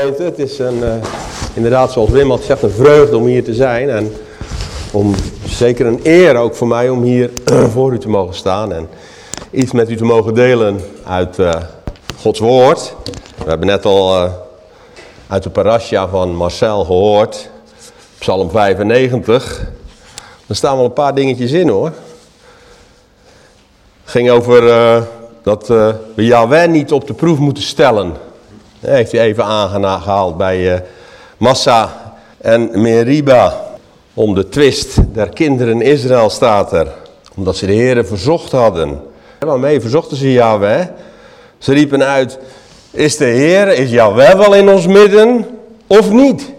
Het is een, uh, inderdaad zoals Wim had gezegd een vreugde om hier te zijn. En om, zeker een eer ook voor mij om hier voor u te mogen staan. En iets met u te mogen delen uit uh, Gods woord. We hebben net al uh, uit de parasha van Marcel gehoord. Psalm 95. Er staan wel een paar dingetjes in hoor. Het ging over dat we Yahweh niet op de proef moeten stellen. Heeft hij even aangehaald bij uh, Massa en Meriba. Om de twist der kinderen Israël staat er. Omdat ze de heren verzocht hadden. Waarmee verzochten ze Yahweh? Ze riepen uit, is de Heer, is Yahweh wel in ons midden of niet?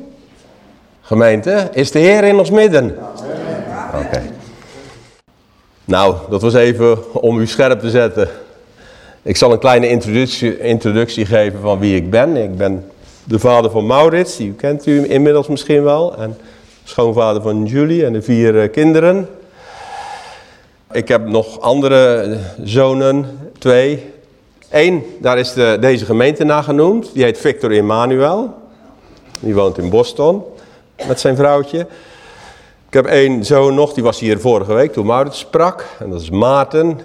Gemeente, is de Heer in ons midden? Oké. Nou, dat was even om u scherp te zetten. Ik zal een kleine introductie, introductie geven van wie ik ben. Ik ben de vader van Maurits, die kent u inmiddels misschien wel. En schoonvader van Julie en de vier eh, kinderen. Ik heb nog andere zonen, twee. Eén, daar is de, deze gemeente naar genoemd. Die heet Victor Emmanuel. Die woont in Boston met zijn vrouwtje. Ik heb één zoon nog, die was hier vorige week toen Maurits sprak. En dat is Maarten.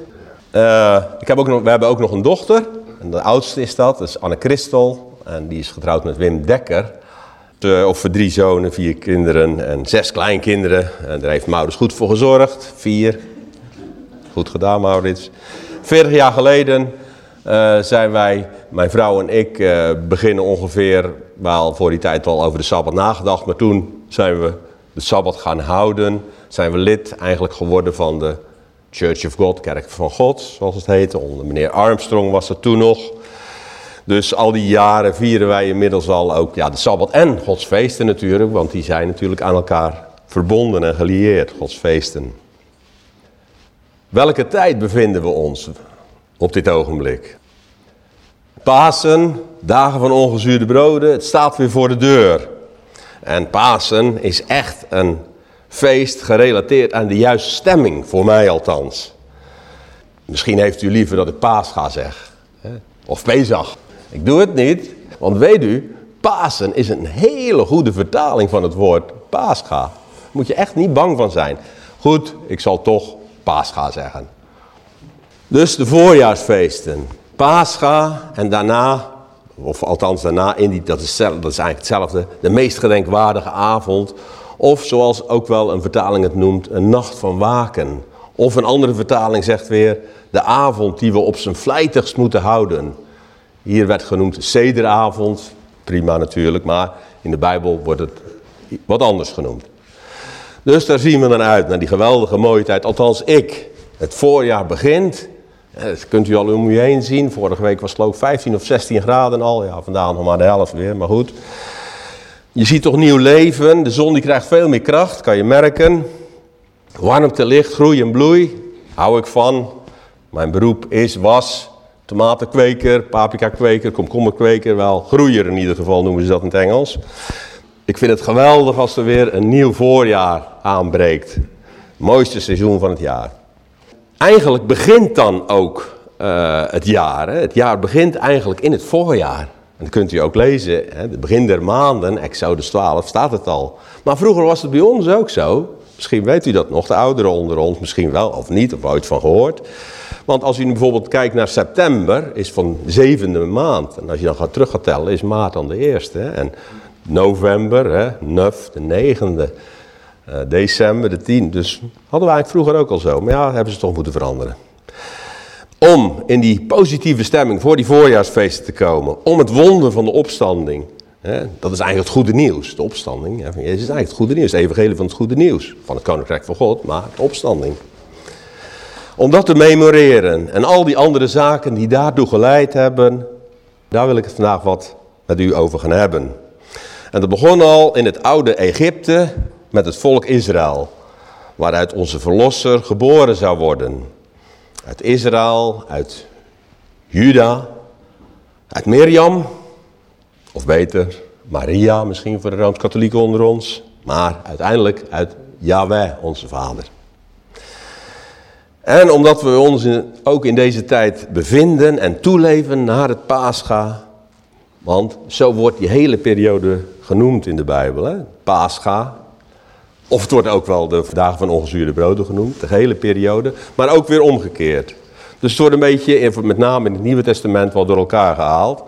Uh, ik heb ook we hebben ook nog een dochter. En de oudste is dat, dat is Anne Christel. En die is getrouwd met Wim Dekker. De, of voor drie zonen, vier kinderen en zes kleinkinderen. En daar heeft Maurits goed voor gezorgd. Vier. Goed gedaan, Maurits. Veertig jaar geleden uh, zijn wij, mijn vrouw en ik, uh, beginnen ongeveer, wel voor die tijd al over de Sabbat nagedacht. Maar toen zijn we de Sabbat gaan houden. Zijn we lid eigenlijk geworden van de Church of God, Kerk van God, zoals het heette. Onder meneer Armstrong was dat toen nog. Dus al die jaren vieren wij inmiddels al ook ja, de Sabbat en Gods feesten natuurlijk. Want die zijn natuurlijk aan elkaar verbonden en gelieerd, Gods feesten. Welke tijd bevinden we ons op dit ogenblik? Pasen, dagen van ongezuurde broden, het staat weer voor de deur. En Pasen is echt een feest gerelateerd aan de juiste stemming, voor mij althans. Misschien heeft u liever dat ik Pascha zeg, of Pesach. Ik doe het niet, want weet u, Pasen is een hele goede vertaling van het woord Pascha. Moet je echt niet bang van zijn. Goed, ik zal toch Pascha zeggen. Dus de voorjaarsfeesten. Pascha en daarna, of althans daarna, in die, dat, is, dat is eigenlijk hetzelfde, de meest gedenkwaardige avond of zoals ook wel een vertaling het noemt, een nacht van waken. Of een andere vertaling zegt weer, de avond die we op zijn vlijtigst moeten houden. Hier werd genoemd sederavond, prima natuurlijk, maar in de Bijbel wordt het wat anders genoemd. Dus daar zien we dan uit, naar die geweldige mooie tijd. Althans ik, het voorjaar begint. Dat kunt u al om u heen zien. Vorige week was het geloof 15 of 16 graden al. Ja, vandaag nog maar de helft weer, maar goed. Je ziet toch nieuw leven. De zon die krijgt veel meer kracht, kan je merken. Warmte, licht, groei en bloei. Hou ik van. Mijn beroep is, was tomatenkweker, paprika-kweker, komkommerkweker. Wel, groeier in ieder geval noemen ze dat in het Engels. Ik vind het geweldig als er weer een nieuw voorjaar aanbreekt. mooiste seizoen van het jaar. Eigenlijk begint dan ook uh, het jaar. Hè? Het jaar begint eigenlijk in het voorjaar. En dat kunt u ook lezen, hè, begin der maanden, Exodus 12, staat het al. Maar vroeger was het bij ons ook zo. Misschien weet u dat nog, de ouderen onder ons misschien wel, of niet, of ooit van gehoord. Want als u nu bijvoorbeeld kijkt naar september, is van de zevende maand. En als je dan gaat terug gaat tellen, is maart dan de eerste. En november, hè, de negende. Uh, december, de tiende. Dus hadden we eigenlijk vroeger ook al zo. Maar ja, hebben ze toch moeten veranderen om in die positieve stemming voor die voorjaarsfeesten te komen. Om het wonder van de opstanding. Hè, dat is eigenlijk het goede nieuws. De opstanding hè, is eigenlijk het goede nieuws. Het evangelie van het goede nieuws. Van het koninkrijk van God, maar de opstanding. Om dat te memoreren. En al die andere zaken die daartoe geleid hebben. Daar wil ik het vandaag wat met u over gaan hebben. En dat begon al in het oude Egypte met het volk Israël. Waaruit onze verlosser geboren zou worden uit Israël, uit Juda, uit Mirjam, of beter Maria misschien voor de Rooms-Katholieken onder ons, maar uiteindelijk uit Yahweh, onze Vader. En omdat we ons ook in deze tijd bevinden en toeleven naar het Pascha, Want zo wordt die hele periode genoemd in de Bijbel. Hè? Pascha. Of het wordt ook wel de dagen van ongezuurde broden genoemd. De hele periode. Maar ook weer omgekeerd. Dus het wordt een beetje, met name in het Nieuwe Testament, wel door elkaar gehaald.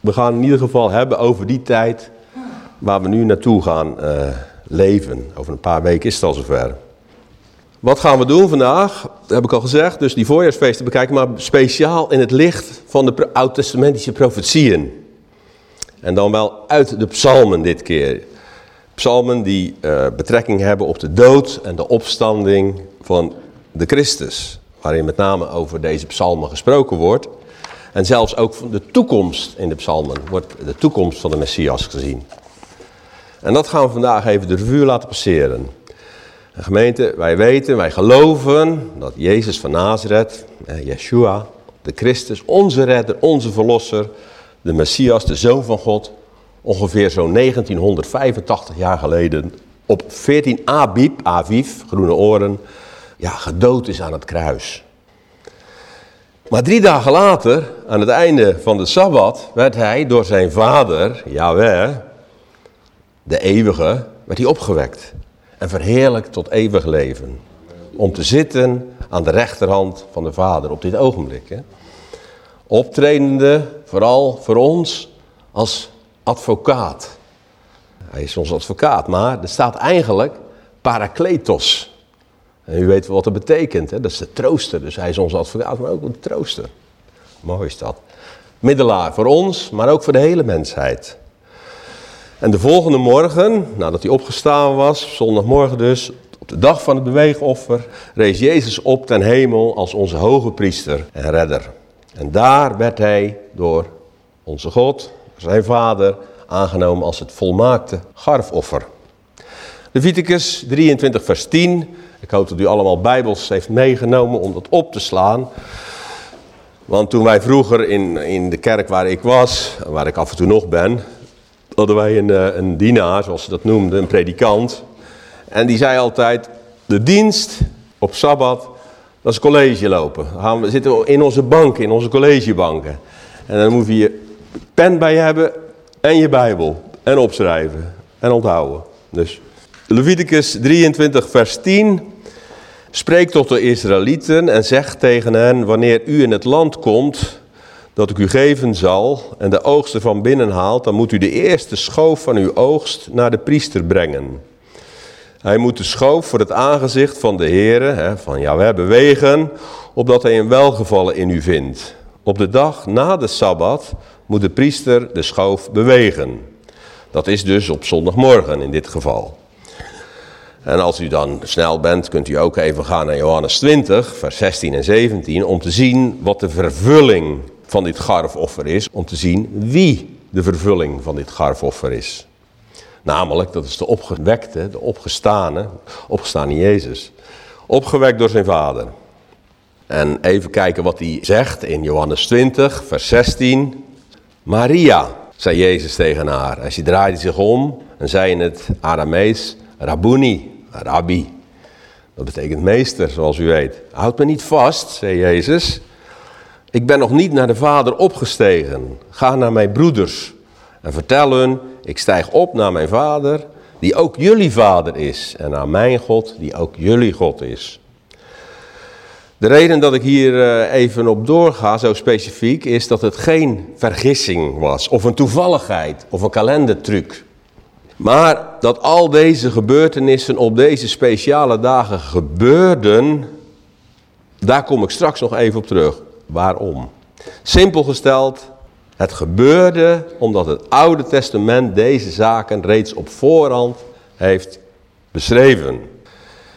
We gaan in ieder geval hebben over die tijd waar we nu naartoe gaan uh, leven. Over een paar weken is het al zover. Wat gaan we doen vandaag? Dat heb ik al gezegd. Dus die voorjaarsfeesten bekijken, maar speciaal in het licht van de oud-testamentische profetieën. En dan wel uit de psalmen dit keer. Psalmen die uh, betrekking hebben op de dood en de opstanding van de Christus. Waarin met name over deze psalmen gesproken wordt. En zelfs ook van de toekomst in de psalmen wordt de toekomst van de Messias gezien. En dat gaan we vandaag even de revue laten passeren. En gemeente, wij weten, wij geloven dat Jezus van Nazareth, Yeshua, de Christus, onze redder, onze verlosser, de Messias, de Zoon van God, ongeveer zo'n 1985 jaar geleden op 14 Abib, Aviv, groene oren, ja, gedood is aan het kruis. Maar drie dagen later, aan het einde van de Sabbat, werd hij door zijn vader, Yahweh, de eeuwige, werd hij opgewekt en verheerlijkt tot eeuwig leven. Om te zitten aan de rechterhand van de Vader op dit ogenblik. Optredende vooral voor ons als advocaat. Hij is ons advocaat, maar er staat eigenlijk parakletos. En u weet wat dat betekent, hè? dat is de trooster. Dus hij is onze advocaat, maar ook een trooster. Mooi is dat. Middelaar voor ons, maar ook voor de hele mensheid. En de volgende morgen, nadat hij opgestaan was, zondagmorgen dus, op de dag van het beweegoffer, rees Jezus op ten hemel als onze hoge priester en redder. En daar werd hij door onze God, zijn vader, aangenomen als het volmaakte garfoffer. Leviticus 23 vers 10. Ik hoop dat u allemaal bijbels heeft meegenomen om dat op te slaan. Want toen wij vroeger in, in de kerk waar ik was, waar ik af en toe nog ben, hadden wij een, eh, een dienaar, zoals ze dat noemden, een predikant. En die zei altijd, de dienst op Sabbat, dat is college lopen. We zitten in onze banken, in onze collegebanken. En dan je je pen bij hebben en je Bijbel. En opschrijven en onthouden. Dus Leviticus 23 vers 10 spreekt tot de Israëlieten en zegt tegen hen, wanneer u in het land komt dat ik u geven zal en de oogst ervan binnenhaalt, dan moet u de eerste schoof van uw oogst naar de priester brengen. Hij moet de schoof voor het aangezicht van de Heere, van Jahweh, bewegen, opdat hij een welgevallen in u vindt. Op de dag na de Sabbat moet de priester de schoof bewegen. Dat is dus op zondagmorgen in dit geval. En als u dan snel bent, kunt u ook even gaan naar Johannes 20, vers 16 en 17, om te zien wat de vervulling van dit garfoffer is, om te zien wie de vervulling van dit garfoffer is. Namelijk, dat is de opgewekte, de opgestane, opgestane Jezus. Opgewekt door zijn vader. En even kijken wat hij zegt in Johannes 20, vers 16. Maria, zei Jezus tegen haar. Als je draaide zich om en zei in het Aramees, Rabuni, Rabbi. Dat betekent meester, zoals u weet. Houd me niet vast, zei Jezus. Ik ben nog niet naar de Vader opgestegen. Ga naar mijn broeders en vertel hun, ik stijg op naar mijn Vader, die ook jullie Vader is. En naar mijn God, die ook jullie God is. De reden dat ik hier eh, even op doorga, zo specifiek, is dat het geen vergissing was, of een toevalligheid, of een kalendertruc. Maar dat al deze gebeurtenissen op deze speciale dagen gebeurden, daar kom ik straks nog even op terug. Waarom? Simpel gesteld, het gebeurde omdat het Oude Testament deze zaken reeds op voorhand heeft beschreven.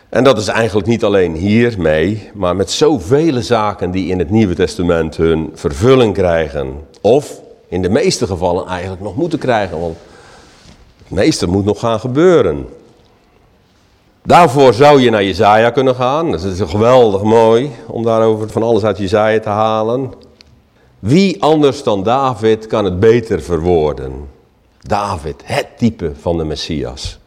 En dat is eigenlijk niet alleen hiermee, maar met zoveel zaken die in het Nieuwe Testament hun vervulling krijgen. Of in de meeste gevallen eigenlijk nog moeten krijgen, want het meeste moet nog gaan gebeuren. Daarvoor zou je naar Jezaja kunnen gaan. Dat is geweldig mooi om daarover van alles uit Jezaja te halen. Wie anders dan David kan het beter verwoorden? David, het type van de Messias.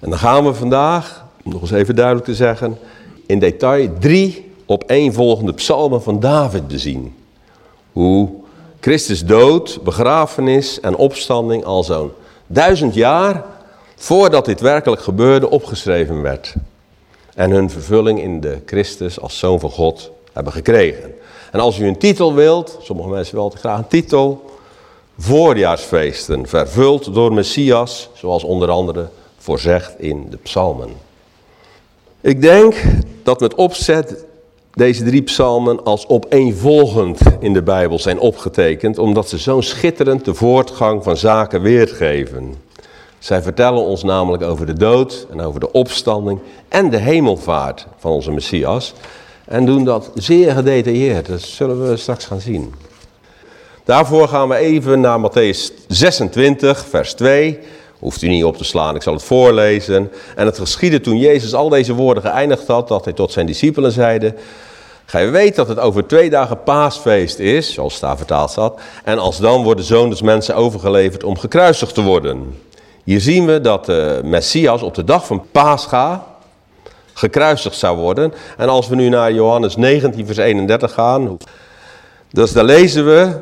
En dan gaan we vandaag, om nog eens even duidelijk te zeggen, in detail drie op één volgende psalmen van David te zien. Hoe Christus dood, begrafenis en opstanding al zo'n duizend jaar voordat dit werkelijk gebeurde opgeschreven werd. En hun vervulling in de Christus als Zoon van God hebben gekregen. En als u een titel wilt, sommige mensen willen graag een titel, voorjaarsfeesten, vervuld door Messias, zoals onder andere voorzegd in de psalmen. Ik denk dat met opzet deze drie psalmen als opeenvolgend in de Bijbel zijn opgetekend, omdat ze zo'n schitterend de voortgang van zaken weergeven. Zij vertellen ons namelijk over de dood en over de opstanding en de hemelvaart van onze Messias. En doen dat zeer gedetailleerd, dat zullen we straks gaan zien. Daarvoor gaan we even naar Matthäus 26, vers 2. Hoeft u niet op te slaan, ik zal het voorlezen. En het geschiedde toen Jezus al deze woorden geëindigd had, dat hij tot zijn discipelen zeide... Gij weet dat het over twee dagen paasfeest is, zoals daar vertaald staat. En als dan wordt de zoon mensen overgeleverd om gekruisigd te worden. Hier zien we dat de Messias op de dag van Pascha gekruisigd zou worden. En als we nu naar Johannes 19 vers 31 gaan, dus daar lezen we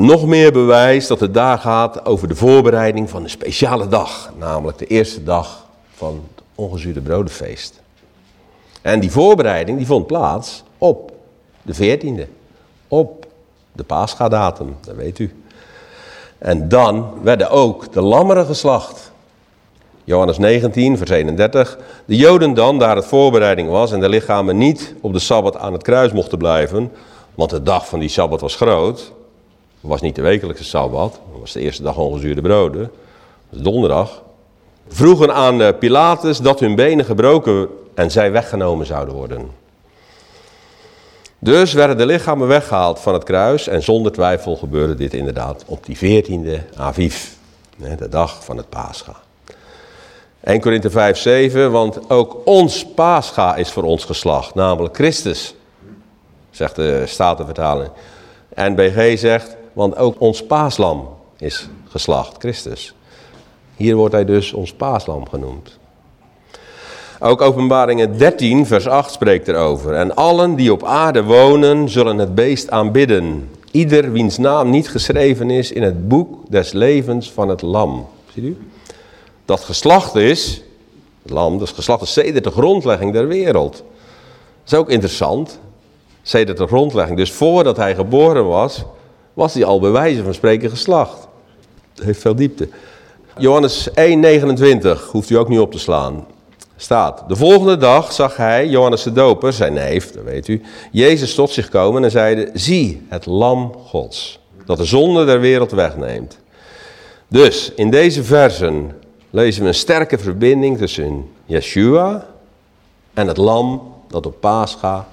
nog meer bewijs dat het daar gaat over de voorbereiding van een speciale dag. Namelijk de eerste dag van het ongezuurde brodenfeest. En die voorbereiding die vond plaats op de 14e. Op de Pascha-datum, dat weet u. En dan werden ook de lammeren geslacht. Johannes 19, vers 31. De Joden dan, daar het voorbereiding was en de lichamen niet op de Sabbat aan het kruis mochten blijven, want de dag van die Sabbat was groot. Was niet de wekelijkse Sabbat, het was de eerste dag ongezuurde broden. Dat donderdag. Vroegen aan eh, Pilatus dat hun benen gebroken en zij weggenomen zouden worden. Dus werden de lichamen weggehaald van het kruis en zonder twijfel gebeurde dit inderdaad op die 14e Aviv, de dag van het Pascha. 1 Korinthe 5, 7, want ook ons Pascha is voor ons geslacht, namelijk Christus, zegt de Statenvertaling. En BG zegt, want ook ons paaslam is geslacht, Christus. Hier wordt hij dus ons paaslam genoemd. Ook openbaringen 13 vers 8 spreekt erover. En allen die op aarde wonen zullen het beest aanbidden. Ieder wiens naam niet geschreven is in het boek des levens van het lam. Ziet u? Dat geslacht is, het lam, dat geslacht is sedert de grondlegging der wereld. Dat is ook interessant. Sedert de grondlegging. Dus voordat hij geboren was, was hij al bij wijze van spreken geslacht. Dat heeft veel diepte. Johannes 1,29 hoeft u ook niet op te slaan staat. De volgende dag zag hij, Johannes de Doper, zijn neef, dat weet u, Jezus tot zich komen en zeide, zie het lam gods, dat de zonde der wereld wegneemt. Dus in deze versen lezen we een sterke verbinding tussen Yeshua en het lam dat op Pascha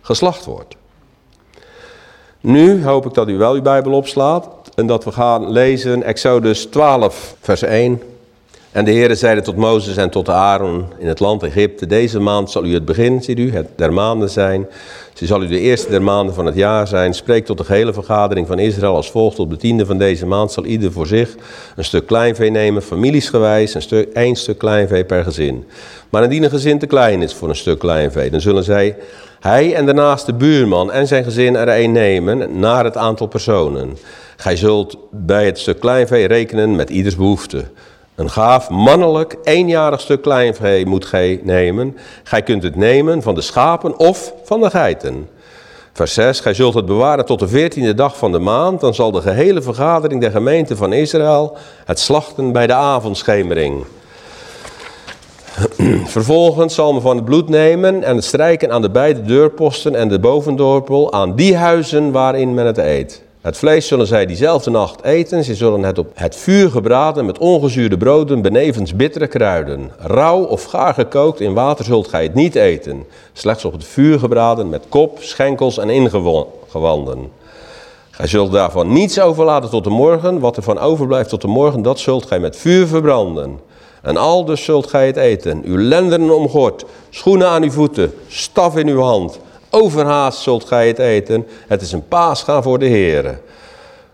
geslacht wordt. Nu hoop ik dat u wel uw Bijbel opslaat en dat we gaan lezen Exodus 12, vers 1 en de Heere zeide tot Mozes en tot Aaron in het land Egypte, deze maand zal u het begin, ziet u, het der maanden zijn. Ze zal u de eerste der maanden van het jaar zijn. Spreek tot de gehele vergadering van Israël als volgt. Op de tiende van deze maand zal ieder voor zich een stuk kleinvee nemen, familiesgewijs, een stuk, één stuk kleinvee per gezin. Maar indien een gezin te klein is voor een stuk kleinvee, dan zullen zij, hij en daarnaast de buurman en zijn gezin er een nemen, naar het aantal personen. Gij zult bij het stuk kleinvee rekenen met ieders behoefte. Een gaaf mannelijk eenjarig stuk kleinvee moet gij nemen. Gij kunt het nemen van de schapen of van de geiten. Vers 6. Gij zult het bewaren tot de veertiende dag van de maand. Dan zal de gehele vergadering der gemeente van Israël het slachten bij de avondschemering. Vervolgens zal men van het bloed nemen en het strijken aan de beide deurposten en de bovendorpel aan die huizen waarin men het eet. Het vlees zullen zij diezelfde nacht eten. Ze zullen het op het vuur gebraden met ongezuurde broden, benevens bittere kruiden. Rauw of gaar gekookt in water zult gij het niet eten. Slechts op het vuur gebraden met kop, schenkels en ingewanden. Gij zult daarvan niets overlaten tot de morgen. Wat er van overblijft tot de morgen, dat zult gij met vuur verbranden. En al dus zult gij het eten. Uw lendenen omgord, schoenen aan uw voeten, staf in uw hand Overhaast zult gij het eten. Het is een paasgaan voor de Heer.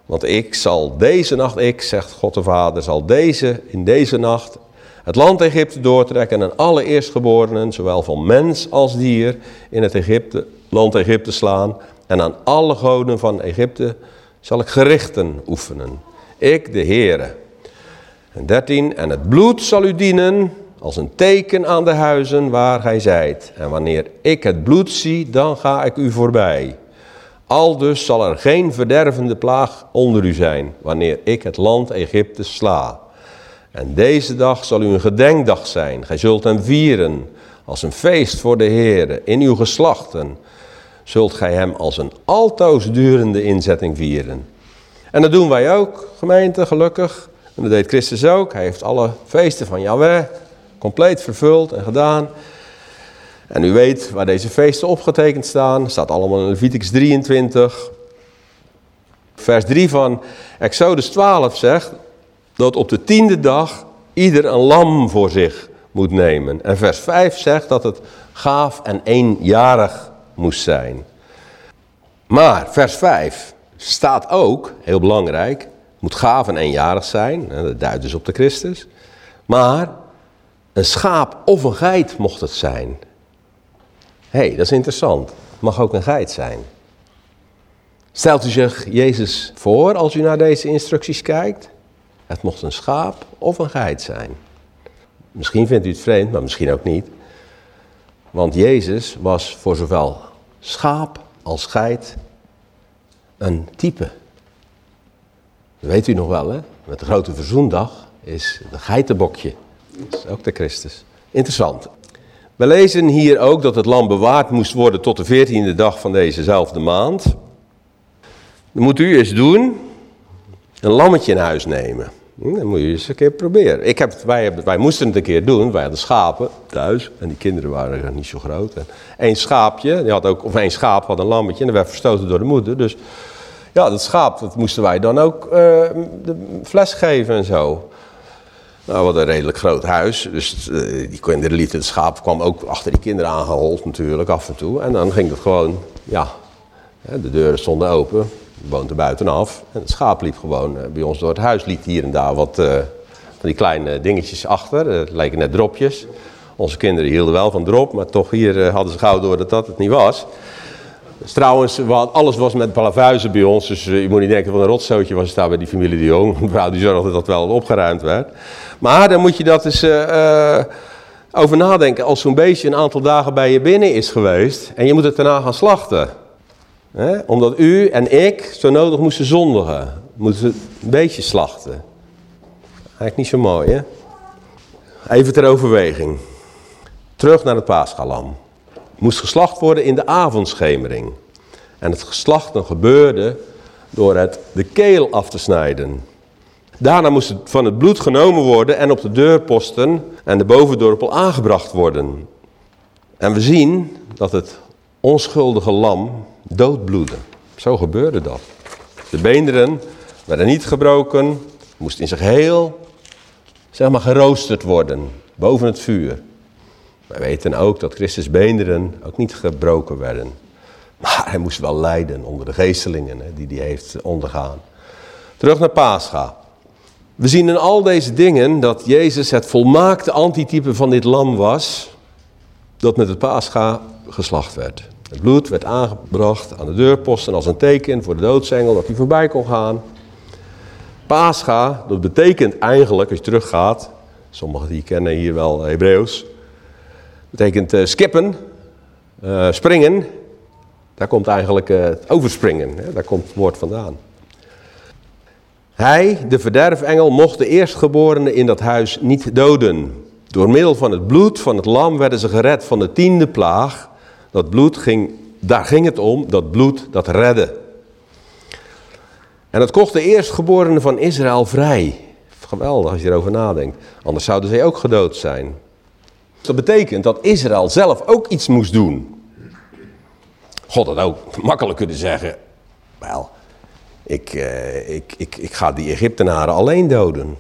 Want ik zal deze nacht, ik, zegt God de Vader, zal deze, in deze nacht het land Egypte doortrekken en alle eerstgeborenen, zowel van mens als dier, in het Egypte, land Egypte slaan. En aan alle goden van Egypte zal ik gerichten oefenen. Ik, de Heere. En 13. En het bloed zal u dienen als een teken aan de huizen waar gij zijt. En wanneer ik het bloed zie, dan ga ik u voorbij. Aldus zal er geen verdervende plaag onder u zijn, wanneer ik het land Egypte sla. En deze dag zal u een gedenkdag zijn. Gij zult hem vieren als een feest voor de Heer. In uw geslachten zult gij hem als een altoos durende inzetting vieren. En dat doen wij ook, gemeente, gelukkig. En dat deed Christus ook. Hij heeft alle feesten van Yahweh compleet vervuld en gedaan. En u weet waar deze feesten opgetekend staan. staat allemaal in Leviticus 23. Vers 3 van Exodus 12 zegt dat op de tiende dag ieder een lam voor zich moet nemen. En vers 5 zegt dat het gaaf en eenjarig moest zijn. Maar vers 5 staat ook, heel belangrijk, moet gaaf en eenjarig zijn. Dat duidt dus op de Christus. Maar een schaap of een geit mocht het zijn. Hé, hey, dat is interessant. Het mag ook een geit zijn. Stelt u zich Jezus voor als u naar deze instructies kijkt? Het mocht een schaap of een geit zijn. Misschien vindt u het vreemd, maar misschien ook niet. Want Jezus was voor zowel schaap als geit een type. Weet u nog wel, hè? Met de grote verzoendag is de geitenbokje. Ook de Christus. Interessant. We lezen hier ook dat het lam bewaard moest worden tot de veertiende dag van dezezelfde maand. Dan moet u eens doen, een lammetje in huis nemen. Hm, dan moet je eens een keer proberen. Ik heb, wij, wij moesten het een keer doen. Wij hadden schapen thuis. En die kinderen waren niet zo groot. En één schaapje, die had ook, of één schaap had een lammetje. En dat werd verstoten door de moeder. Dus ja, dat schaap, dat moesten wij dan ook uh, de fles geven en zo. Nou, we hadden een redelijk groot huis. Dus uh, die kinderen lieten het schaap kwam ook achter die kinderen aangehold natuurlijk af en toe. En dan ging het gewoon, ja, de deuren stonden open woont er buitenaf. En het schaap liep gewoon uh, bij ons door het huis. Liet hier en daar wat uh, van die kleine dingetjes achter. Het lijken net dropjes. Onze kinderen hielden wel van drop, maar toch hier hadden ze gauw door dat dat het niet was. Dus trouwens, alles was met palavuizen bij ons. Dus je moet niet denken van een rotzootje was het daar bij die familie de Jong. De vrouw die zorgde dat wel opgeruimd werd. Maar dan moet je dat eens over nadenken. Als zo'n beestje een aantal dagen bij je binnen is geweest en je moet het daarna gaan slachten omdat u en ik zo nodig moesten zondigen. Moesten een beetje slachten. Eigenlijk niet zo mooi, hè? Even ter overweging. Terug naar het paaschalam. Moest geslacht worden in de avondschemering. En het geslachten gebeurde door het de keel af te snijden. Daarna moest het van het bloed genomen worden en op de deurposten en de bovendorpel aangebracht worden. En we zien dat het onschuldige lam doodbloeden. Zo gebeurde dat. De beenderen werden niet gebroken, moesten in zich heel, zeg maar, geroosterd worden, boven het vuur. Wij weten ook dat Christus beenderen ook niet gebroken werden. Maar hij moest wel lijden onder de geestelingen die hij heeft ondergaan. Terug naar Pascha. We zien in al deze dingen dat Jezus het volmaakte antitype van dit lam was, dat met het Pascha geslacht werd. Het bloed werd aangebracht aan de deurposten als een teken voor de doodsengel dat hij voorbij kon gaan. Pascha, dat betekent eigenlijk, als je teruggaat, sommigen die kennen hier wel Hebreeuws, betekent uh, skippen, uh, springen. Daar komt eigenlijk het overspringen, hè? daar komt het woord vandaan. Hij, de verderfengel, mocht de eerstgeborene in dat huis niet doden. Door middel van het bloed van het lam werden ze gered van de tiende plaag dat bloed ging, daar ging het om, dat bloed dat redde. En dat kocht de eerstgeborenen van Israël vrij. Geweldig als je erover nadenkt. Anders zouden zij ook gedood zijn. Dat betekent dat Israël zelf ook iets moest doen. God had ook makkelijk kunnen zeggen. Wel, ik, eh, ik, ik, ik ga die Egyptenaren alleen doden.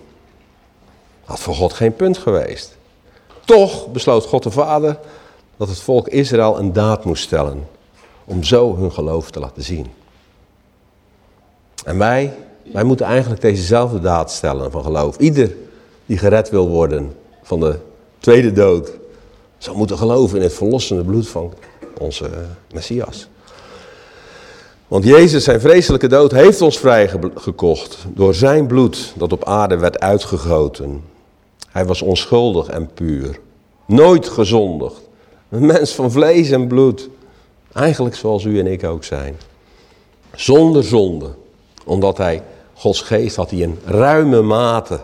Had voor God geen punt geweest. Toch besloot God de Vader dat het volk Israël een daad moest stellen om zo hun geloof te laten zien. En wij, wij moeten eigenlijk dezezelfde daad stellen van geloof. Ieder die gered wil worden van de tweede dood, zal moeten geloven in het verlossende bloed van onze Messias. Want Jezus, zijn vreselijke dood, heeft ons vrijgekocht door zijn bloed dat op aarde werd uitgegoten. Hij was onschuldig en puur. Nooit gezondigd. Een mens van vlees en bloed. Eigenlijk zoals u en ik ook zijn. Zonder zonde. Omdat hij, Gods geest had in ruime mate.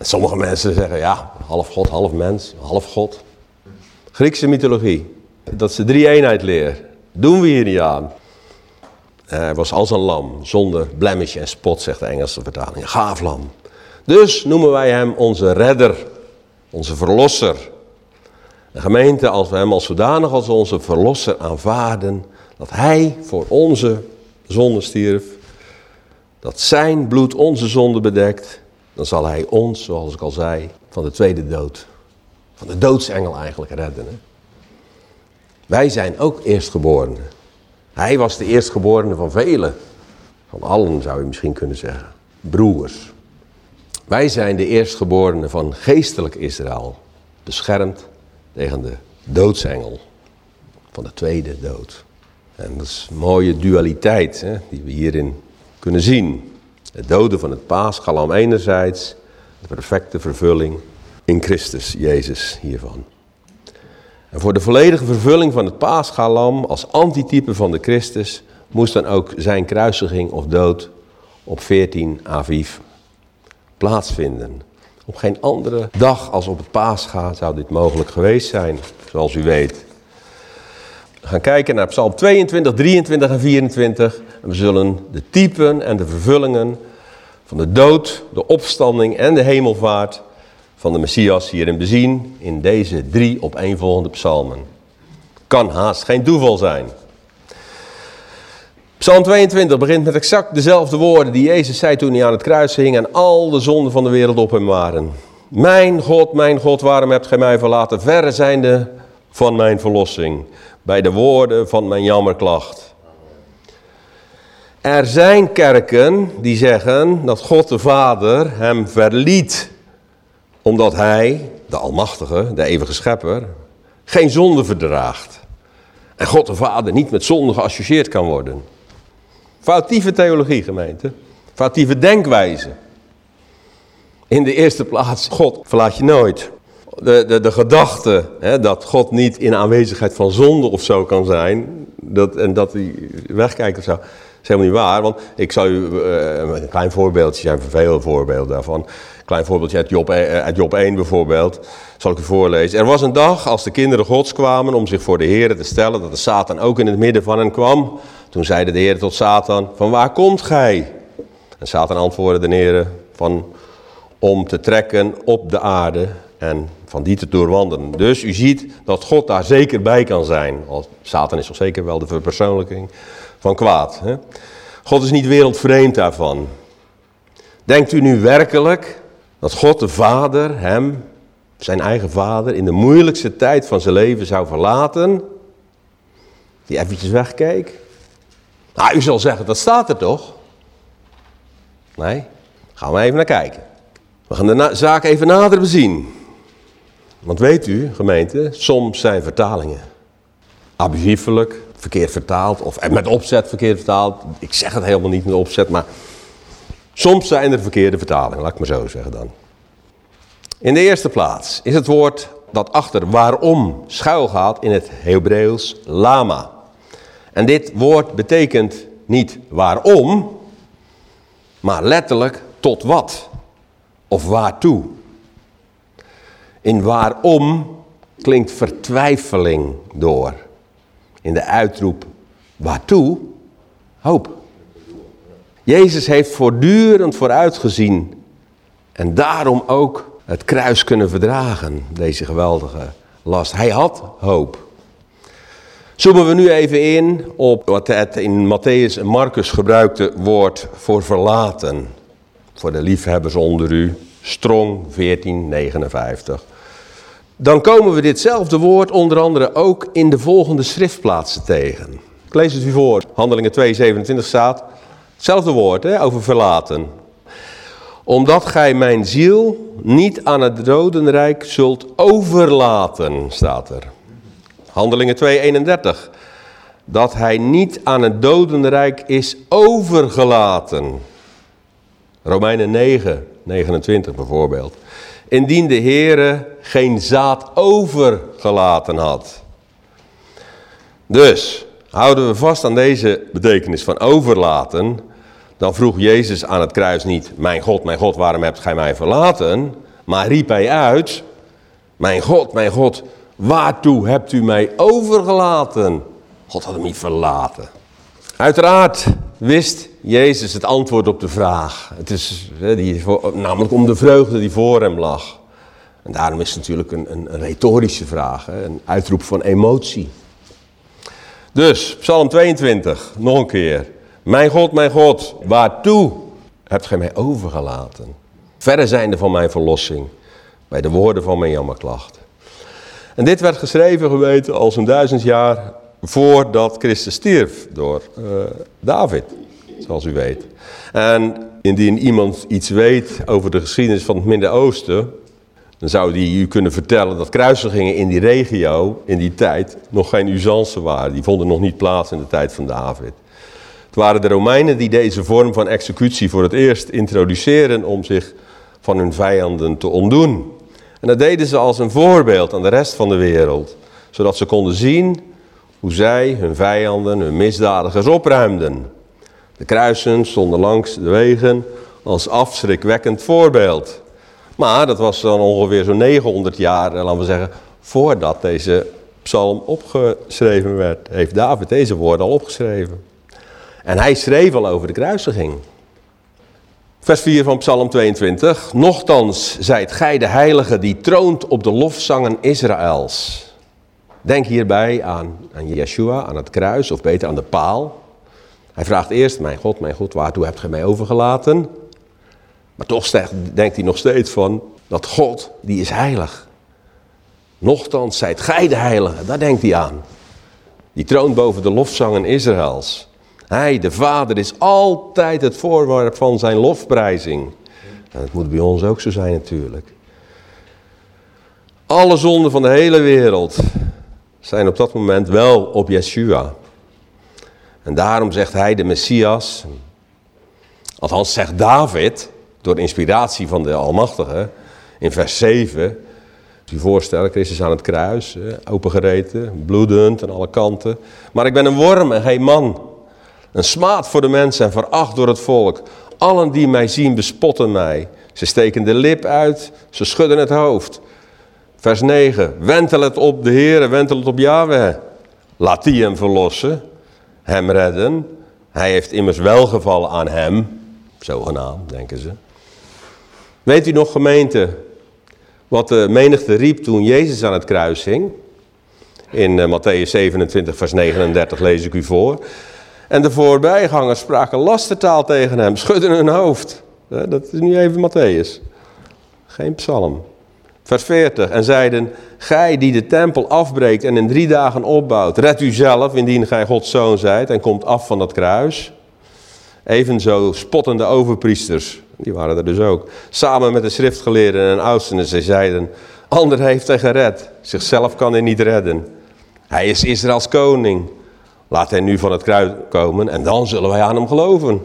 Sommige mensen zeggen, ja, half God, half mens, half God. Griekse mythologie. Dat ze drie eenheid leer. Doen we hier niet aan. Hij was als een lam, zonder blemish en spot, zegt de Engelse vertaling. Gaaf lam. Dus noemen wij hem onze redder, onze verlosser. De gemeente, als we hem als zodanig als onze verlosser aanvaarden, dat hij voor onze zonde stierf, dat zijn bloed onze zonde bedekt, dan zal hij ons, zoals ik al zei, van de tweede dood, van de doodsengel eigenlijk redden. Hè? Wij zijn ook eerstgeborenen. Hij was de eerstgeborene van velen. Van allen zou je misschien kunnen zeggen. Broers. Wij zijn de eerstgeborenen van geestelijk Israël. Beschermd tegen de doodsengel. Van de tweede dood. En dat is een mooie dualiteit hè, die we hierin kunnen zien. Het doden van het paasgalam enerzijds. De perfecte vervulling in Christus Jezus hiervan. En voor de volledige vervulling van het paasgalam als antitype van de Christus moest dan ook zijn kruisiging of dood op 14 Aviv plaatsvinden. Op geen andere dag als op het paasga zou dit mogelijk geweest zijn, zoals u weet. We gaan kijken naar Psalm 22, 23 en 24. En we zullen de typen en de vervullingen van de dood, de opstanding en de hemelvaart van de Messias hierin bezien in deze drie opeenvolgende psalmen. Kan haast geen toeval zijn. Psalm 22 begint met exact dezelfde woorden die Jezus zei toen hij aan het kruis hing en al de zonden van de wereld op hem waren. Mijn God, mijn God, waarom hebt gij mij verlaten? Verre zijnde van mijn verlossing, bij de woorden van mijn jammerklacht. Er zijn kerken die zeggen dat God de Vader hem verliet omdat hij, de Almachtige, de eeuwige schepper, geen zonde verdraagt. En God de Vader niet met zonde geassocieerd kan worden. Foutieve theologie, gemeente. Foutieve denkwijze. In de eerste plaats, God verlaat je nooit. De, de, de gedachte hè, dat God niet in aanwezigheid van zonde of zo kan zijn, dat, en dat hij wegkijkt of zo, is helemaal niet waar. Want ik zal u uh, een klein voorbeeldje, zijn veel voorbeelden daarvan. Klein voorbeeldje uit Job, eh, uit Job 1 bijvoorbeeld, zal ik u voorlezen. Er was een dag als de kinderen gods kwamen om zich voor de Heer te stellen, dat de Satan ook in het midden van hen kwam. Toen zeide de Heer tot Satan, van waar komt gij? En Satan antwoordde de Heer van om te trekken op de aarde en van die te doorwandelen. Dus u ziet dat God daar zeker bij kan zijn. Satan is toch zeker wel de verpersoonlijking van kwaad. Hè? God is niet wereldvreemd daarvan. Denkt u nu werkelijk dat God de Vader hem, zijn eigen vader, in de moeilijkste tijd van zijn leven zou verlaten? Die eventjes wegkeek? Nou, u zal zeggen, dat staat er toch? Nee, gaan we even naar kijken. We gaan de zaak even nader bezien. Want weet u, gemeente, soms zijn vertalingen abusiefelijk, verkeerd vertaald, of met opzet verkeerd vertaald. Ik zeg het helemaal niet met opzet, maar soms zijn er verkeerde vertalingen, laat ik maar zo zeggen dan. In de eerste plaats is het woord dat achter waarom schuil gaat in het Hebreeuws lama. En dit woord betekent niet waarom, maar letterlijk tot wat of waartoe. In waarom klinkt vertwijfeling door. In de uitroep waartoe? Hoop. Jezus heeft voortdurend vooruitgezien en daarom ook het kruis kunnen verdragen, deze geweldige last. Hij had hoop. Zoomen we nu even in op wat het in Matthäus en Marcus gebruikte woord voor verlaten. Voor de liefhebbers onder u, Strong 1459. Dan komen we ditzelfde woord onder andere ook in de volgende schriftplaatsen tegen. Ik lees het u voor. Handelingen 2:27 staat. Hetzelfde woord hè, over verlaten. Omdat gij mijn ziel niet aan het dodenrijk zult overlaten, staat er. Handelingen 2:31. dat hij niet aan het dodenrijk is overgelaten. Romeinen 9, 29 bijvoorbeeld. Indien de Heere geen zaad overgelaten had. Dus, houden we vast aan deze betekenis van overlaten, dan vroeg Jezus aan het kruis niet, mijn God, mijn God, waarom hebt gij mij verlaten? Maar riep hij uit, mijn God, mijn God, waartoe hebt u mij overgelaten? God had hem niet verlaten. Uiteraard wist Jezus het antwoord op de vraag. Het is die, namelijk om de vreugde die voor hem lag. En daarom is het natuurlijk een, een, retorische vraag, een uitroep van emotie. Dus, Psalm 22, nog een keer. Mijn God, mijn God, waartoe hebt gij mij overgelaten? Verre zijnde van mijn verlossing, bij de woorden van mijn jammerklacht. En dit werd geschreven, geweten, als een duizend jaar voordat Christus stierf door uh, David, zoals u weet. En indien iemand iets weet over de geschiedenis van het Midden-Oosten, dan zou die u kunnen vertellen dat kruisigingen in die regio, in die tijd, nog geen usance waren. Die vonden nog niet plaats in de tijd van David. Het waren de Romeinen die deze vorm van executie voor het eerst introduceren om zich van hun vijanden te ontdoen. En dat deden ze als een voorbeeld aan de rest van de wereld, zodat ze konden zien hoe zij hun vijanden, hun misdadigers opruimden. De kruisen stonden langs de wegen als afschrikwekkend voorbeeld. Maar dat was dan ongeveer zo'n 900 jaar, laten we zeggen, voordat deze psalm opgeschreven werd. Heeft David deze woorden al opgeschreven. En hij schreef al over de kruisiging. Vers 4 van Psalm 22. Nochtans zijt gij de heilige die troont op de lofzangen Israëls. Denk hierbij aan, aan Yeshua, aan het kruis, of beter aan de paal. Hij vraagt eerst, mijn God, mijn God, waartoe hebt gij mij overgelaten? Maar toch denkt hij nog steeds van, dat God, die is heilig. Nochtans zijt gij de heilige, daar denkt hij aan. Die troont boven de lofzangen Israëls. Hij, de Vader, is altijd het voorwerp van zijn lofprijzing. Dat moet bij ons ook zo zijn natuurlijk. Alle zonden van de hele wereld zijn op dat moment wel op Yeshua. En daarom zegt hij, de Messias, althans zegt David, door inspiratie van de Almachtige, in vers 7, je voorstellen, Christus aan het kruis, opengereten, bloedend aan alle kanten. Maar ik ben een worm en geen man. Een smaad voor de mensen en veracht door het volk. Allen die mij zien bespotten mij. Ze steken de lip uit, ze schudden het hoofd. Vers 9. Wentel het op de Heer, wentel het op Yahweh. Laat die hem verlossen, hem redden. Hij heeft immers welgevallen aan hem, zogenaamd, denken ze. Weet u nog, gemeente, wat de menigte riep toen Jezus aan het kruis hing? In uh, Matthäus 27, vers 39 lees ik u voor. En de voorbijgangers spraken lastertaal tegen hem, schudden hun hoofd. Dat is nu even Matthäus. Geen psalm. Vers 40. En zeiden, gij die de tempel afbreekt en in drie dagen opbouwt, red u zelf indien gij Gods zoon zijt en komt af van dat kruis. Evenzo spottende overpriesters, die waren er dus ook, samen met de schriftgeleerden en oudsten, ze zeiden, ander heeft hij gered, zichzelf kan hij niet redden. Hij is Israëls koning. Laat hij nu van het kruis komen en dan zullen wij aan hem geloven.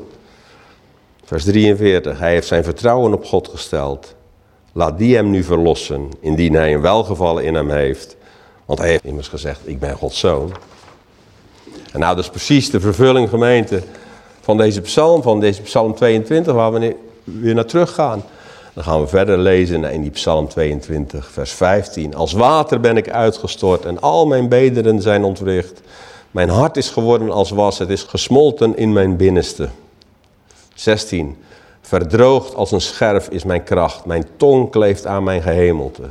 Vers 43. Hij heeft zijn vertrouwen op God gesteld. Laat die hem nu verlossen, indien hij een welgevallen in hem heeft. Want hij heeft immers gezegd, ik ben Gods zoon. En nou, dat is precies de vervulling, gemeente, van deze psalm, van deze psalm 22, waar we weer naar terug gaan. Dan gaan we verder lezen in die psalm 22, vers 15. Als water ben ik uitgestort en al mijn bederen zijn ontwricht. Mijn hart is geworden als was, het is gesmolten in mijn binnenste. 16. Verdroogd als een scherf is mijn kracht, mijn tong kleeft aan mijn gehemelte.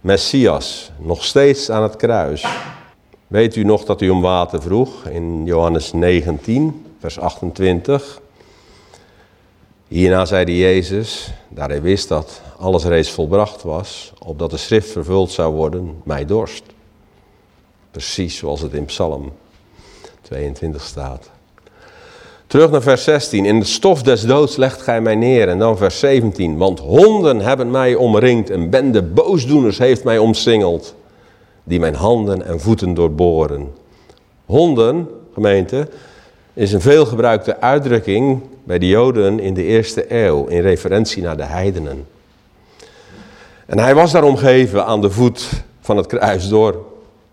Messias, nog steeds aan het kruis. Weet u nog dat u om water vroeg in Johannes 19, vers 28? Hierna zeide Jezus, daar hij wist dat alles reeds volbracht was, opdat de schrift vervuld zou worden, mij dorst. Precies zoals het in Psalm 22 staat. Terug naar vers 16. In de stof des doods legt gij mij neer. En dan vers 17. Want honden hebben mij omringd. Een bende boosdoeners heeft mij omsingeld. Die mijn handen en voeten doorboren. Honden, gemeente, is een veelgebruikte uitdrukking bij de Joden in de eerste eeuw, in referentie naar de heidenen. En hij was daar omgeven aan de voet van het kruis door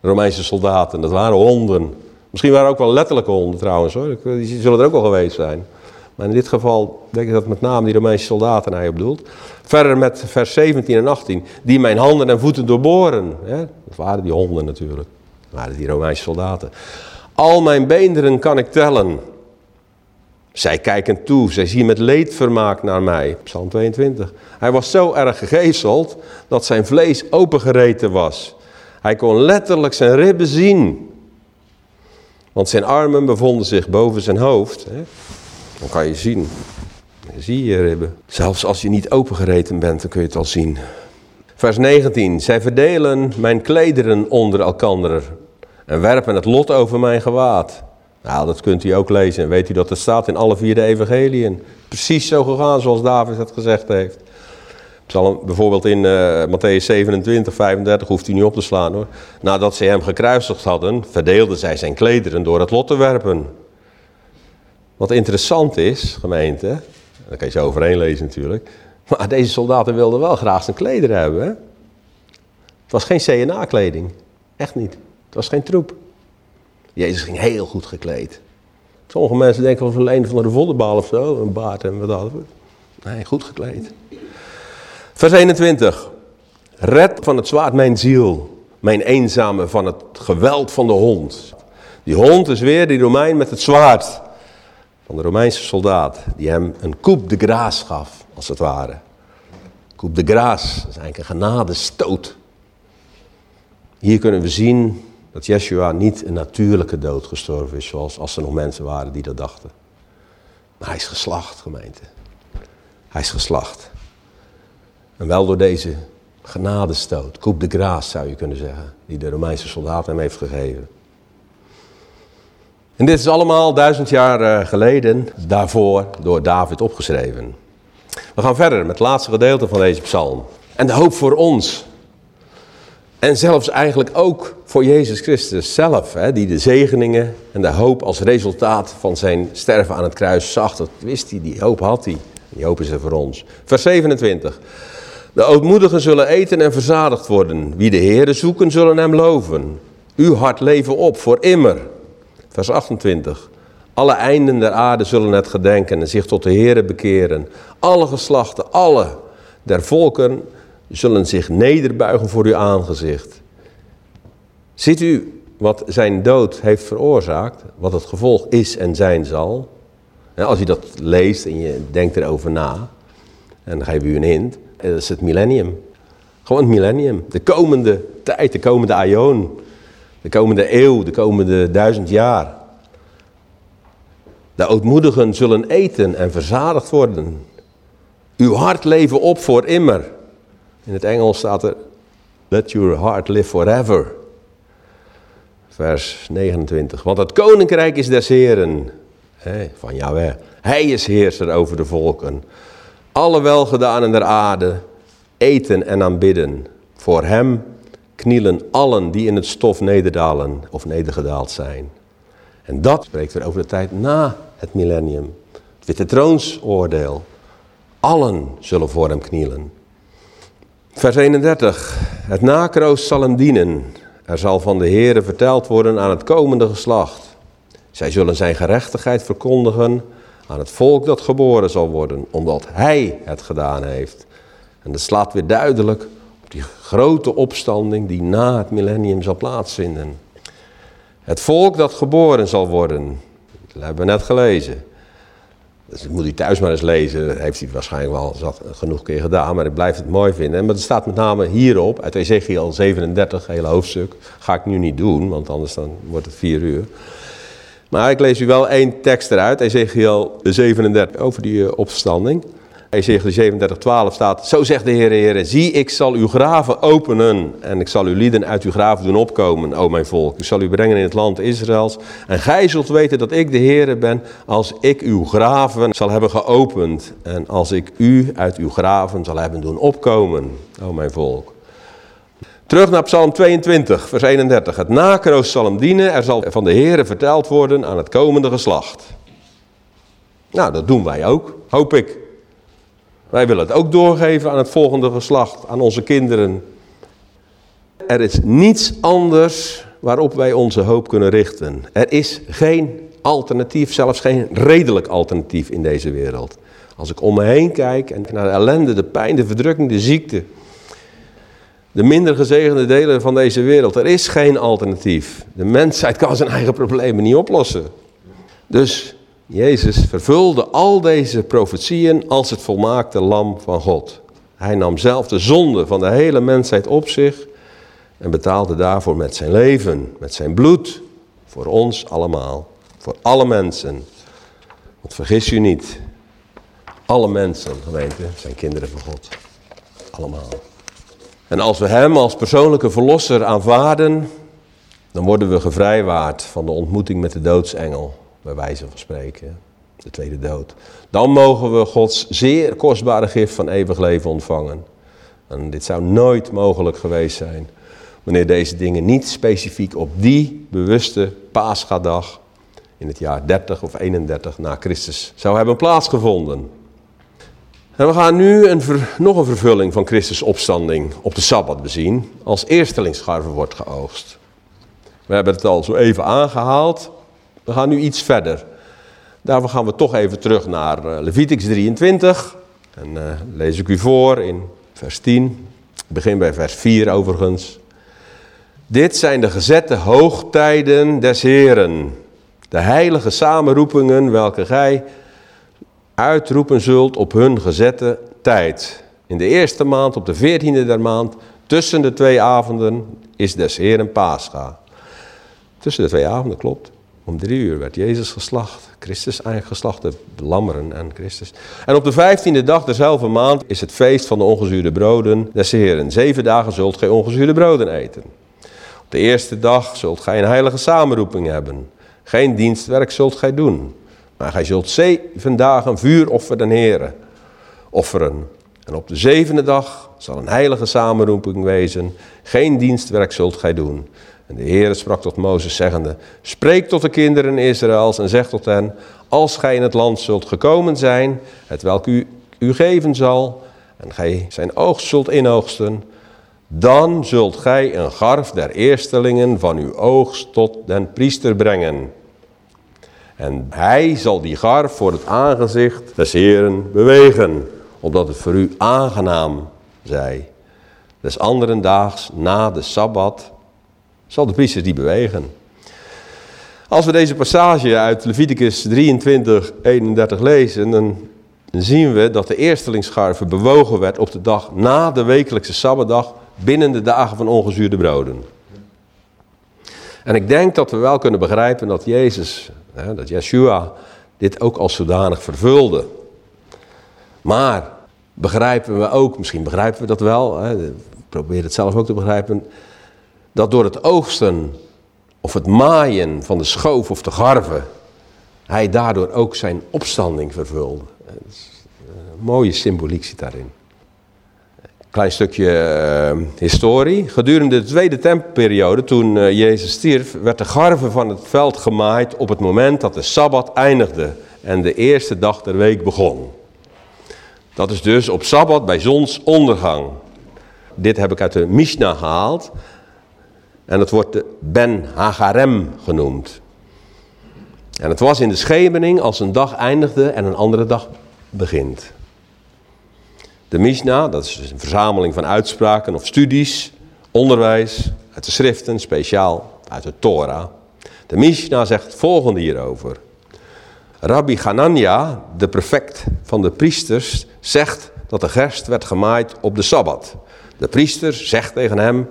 Romeinse soldaten. Dat waren honden. Misschien waren ook wel letterlijke honden trouwens hoor. Die zullen er ook wel geweest zijn. Maar in dit geval denk ik dat met name die Romeinse soldaten hij bedoelt. Verder met vers 17 en 18. Die mijn handen en voeten doorboren. Dat waren die honden natuurlijk. Dat waren die Romeinse soldaten. Al mijn beenderen kan ik tellen. Zij kijken toe, zij zien met leedvermaak naar mij. Psalm 22. Hij was zo erg gegezeld dat zijn vlees opengereten was. Hij kon letterlijk zijn ribben zien. Want zijn armen bevonden zich boven zijn hoofd. Hè? Dan kan je zien. Zie je ribben. Zelfs als je niet opengereten bent, dan kun je het al zien. Vers 19. Zij verdelen mijn klederen onder elkander en werpen het lot over mijn gewaad. Nou, dat kunt u ook lezen. En weet u dat het staat in alle vier de evangeliën. Precies zo gegaan zoals David het gezegd heeft. Psalm, bijvoorbeeld in uh, Matthäus 27, 35, hoeft u niet op te slaan hoor. Nadat ze hem gekruisigd hadden, verdeelden zij zijn klederen door het lot te werpen. Wat interessant is, gemeente, daar kan je zo overheen lezen natuurlijk. Maar deze soldaten wilden wel graag zijn klederen hebben. Het was geen CNA-kleding. Echt niet. Het was geen troep. Jezus ging heel goed gekleed. Sommige mensen denken van een van de voddenbal of zo, een baard en wat dat. Nee, goed gekleed. Vers 21. Red van het zwaard mijn ziel, mijn eenzame van het geweld van de hond. Die hond is weer die Romein met het zwaard van de Romeinse soldaat, die hem een coup de grâce gaf, als het ware. Coup de grâce, dat is eigenlijk een genadestoot. Hier kunnen we zien dat Yeshua niet een natuurlijke dood gestorven is, zoals als er nog mensen waren die dat dachten. Maar hij is geslacht, gemeente. Hij is geslacht. En wel door deze genadestoot, coup de grâce zou je kunnen zeggen, die de Romeinse soldaat hem heeft gegeven. En dit is allemaal duizend jaar eh, geleden daarvoor door David opgeschreven. We gaan verder met het laatste gedeelte van deze psalm. En de hoop voor ons. En zelfs eigenlijk ook voor Jezus Christus zelf, hè, die de zegeningen en de hoop als resultaat van zijn sterven aan het kruis zag. Dat wist hij, die hoop had hij. Die hoop is er voor ons. Vers 27. De ootmoedigen zullen eten en verzadigd worden. Wie de Heere zoeken, zullen hem loven. Uw hart leven op voor immer. Vers 28. Alle einden der aarde zullen het gedenken en zich tot de Heere bekeren. Alle geslachten, alle der volken zullen zich nederbuigen voor uw aangezicht. Ziet u wat zijn dood heeft veroorzaakt, wat het gevolg is en zijn zal? als je dat leest en je denkt erover na, en dan geef u een hint, dat is het millennium. Gewoon het millennium. De komende tijd, de komende aion, de komende eeuw, de komende duizend jaar. De ootmoedigen zullen eten en verzadigd worden. Uw hart leven op voor immer. In het Engels staat er, let your heart live forever. Vers 29. Want het koninkrijk is des Heren, van Yahweh. Hij is heerser over de volken. Alle welgedanen der aarde eten en aanbidden. Voor hem knielen allen die in het stof nederdalen of nedergedaald zijn. En dat spreekt weer over de tijd na het millennium. Het witte troonsoordeel. Allen zullen voor hem knielen. Vers 31. Het nakroost zal hem dienen. Er zal van de Heere verteld worden aan het komende geslacht. Zij zullen zijn gerechtigheid verkondigen aan het volk dat geboren zal worden, omdat hij het gedaan heeft. En dat slaat weer duidelijk op die grote opstanding die na het millennium zal plaatsvinden. Het volk dat geboren zal worden, dat hebben we net gelezen. Dus dat moet u thuis maar eens lezen. Dat heeft hij waarschijnlijk wel genoeg keer gedaan, maar ik blijf het mooi vinden. Maar het staat met name hierop, uit Ezekiel 37, hele hoofdstuk. Ga ik nu niet doen, want anders dan wordt het vier uur. Maar ik lees u wel één tekst eruit, Ezekiel 37, over die eh, opstanding. Ezekiel 37, 12 staat, zo zegt de Heer, Heer, zie ik zal uw graven openen en ik zal uw lieden uit uw graven doen opkomen, o mijn volk. Ik zal u brengen in het land Israëls en gij zult weten dat ik de Heer ben als ik uw graven zal hebben geopend en als ik u uit uw graven zal hebben doen opkomen, o mijn volk. Terug naar Psalm 22, vers 31. Het nakroost zal hem dienen, er zal van de Heere verteld worden aan het komende geslacht. Nou, dat doen wij ook, hoop ik. Wij willen het ook doorgeven aan het volgende geslacht, aan onze kinderen. Er is niets anders waarop wij onze hoop kunnen richten. Er is geen alternatief, zelfs geen redelijk alternatief in deze wereld. Als ik om me heen kijk en naar de ellende, de pijn, de verdrukking, de ziekte, de minder gezegende delen van deze wereld, er is geen alternatief. De mensheid kan zijn eigen problemen niet oplossen. Dus Jezus vervulde al deze profetieën als het volmaakte lam van God. Hij nam zelf de zonde van de hele mensheid op zich en betaalde daarvoor met zijn leven, met zijn bloed, voor ons allemaal, voor alle mensen. Want vergis u niet, alle mensen, gemeente, zijn kinderen van God. Allemaal. En als we Hem als persoonlijke verlosser aanvaarden, dan worden we gevrijwaard van de ontmoeting met de doodsengel, bij wijze van spreken. De tweede dood. Dan mogen we Gods zeer kostbare gift van eeuwig leven ontvangen. En dit zou nooit mogelijk geweest zijn wanneer deze dingen niet specifiek op die bewuste paasgadag in het jaar 30 of 31 na Christus zou hebben plaatsgevonden. En we gaan nu een nog een vervulling van Christus opstanding op de Sabbat bezien, als eerstelingsscharven wordt geoogst. We hebben het al zo even aangehaald, we gaan nu iets verder. Daarvoor gaan we toch even terug naar eh, Leviticus 23. En uh, lees ik u voor in vers 10. Ik begin bij vers 4 overigens. Dit zijn de gezette hoogtijden des Heren, de heilige samenroepingen welke gij uitroepen zult op hun gezette tijd. In de eerste maand, op de veertiende der maand, tussen de twee avonden, is des Heeren Pascha. Tussen de twee avonden, klopt. Om drie uur werd Jezus geslacht. Christus eigenlijk geslacht, de lammeren en Christus. En op de vijftiende dag derzelfde maand is het feest van de ongezuurde broden des Heeren. Zeven dagen zult gij ongezuurde broden eten. Op de eerste dag zult gij een heilige samenroeping hebben. Geen dienstwerk zult gij doen. Maar gij zult zeven dagen vuuroffer den Heere offeren. En op de zevende dag zal een heilige samenroeping wezen. Geen dienstwerk zult gij doen. En de Heere sprak tot Mozes zeggende, spreek tot de kinderen Israëls en zeg tot hen, als gij in het land zult gekomen zijn, het welk u, u geven zal, en gij zijn oogst zult inoogsten, dan zult gij een garf der eerstelingen van uw oogst tot den priester brengen. En hij zal die garf voor het aangezicht des Heren bewegen, opdat het voor u aangenaam zij. Des anderen daags na de Sabbat zal de priester die bewegen. Als we deze passage uit Leviticus 23, 31 lezen, dan zien we dat de eerstelingsscharve bewogen werd op de dag na de wekelijkse Sabbatdag binnen de dagen van ongezuurde broden. En ik denk dat we wel kunnen begrijpen dat Jezus, dat Yeshua, dit ook als zodanig vervulde. Maar begrijpen we ook, misschien begrijpen we dat wel, hè, probeer het zelf ook te begrijpen, dat door het oogsten of het maaien van de schoof of de garve, hij daardoor ook zijn opstanding vervulde. Een mooie symboliek zit daarin. Klein stukje uh, historie. Gedurende de tweede tempelperiode, toen uh, Jezus stierf, werd de garve van het veld gemaaid op het moment dat de Sabbat eindigde en de eerste dag der week begon. Dat is dus op Sabbat bij zonsondergang. Dit heb ik uit de Mishnah gehaald. En het wordt de Ben Hagarem genoemd. En het was in de schemering als een dag eindigde en een andere dag begint. De Mishnah, dat is dus een verzameling van uitspraken of studies, onderwijs uit de schriften, speciaal uit de Torah. De Mishnah zegt het volgende hierover. Rabbi Hanania, de prefect van de priesters, zegt dat de gerst werd gemaaid op de Sabbat. De priester zegt tegen hem,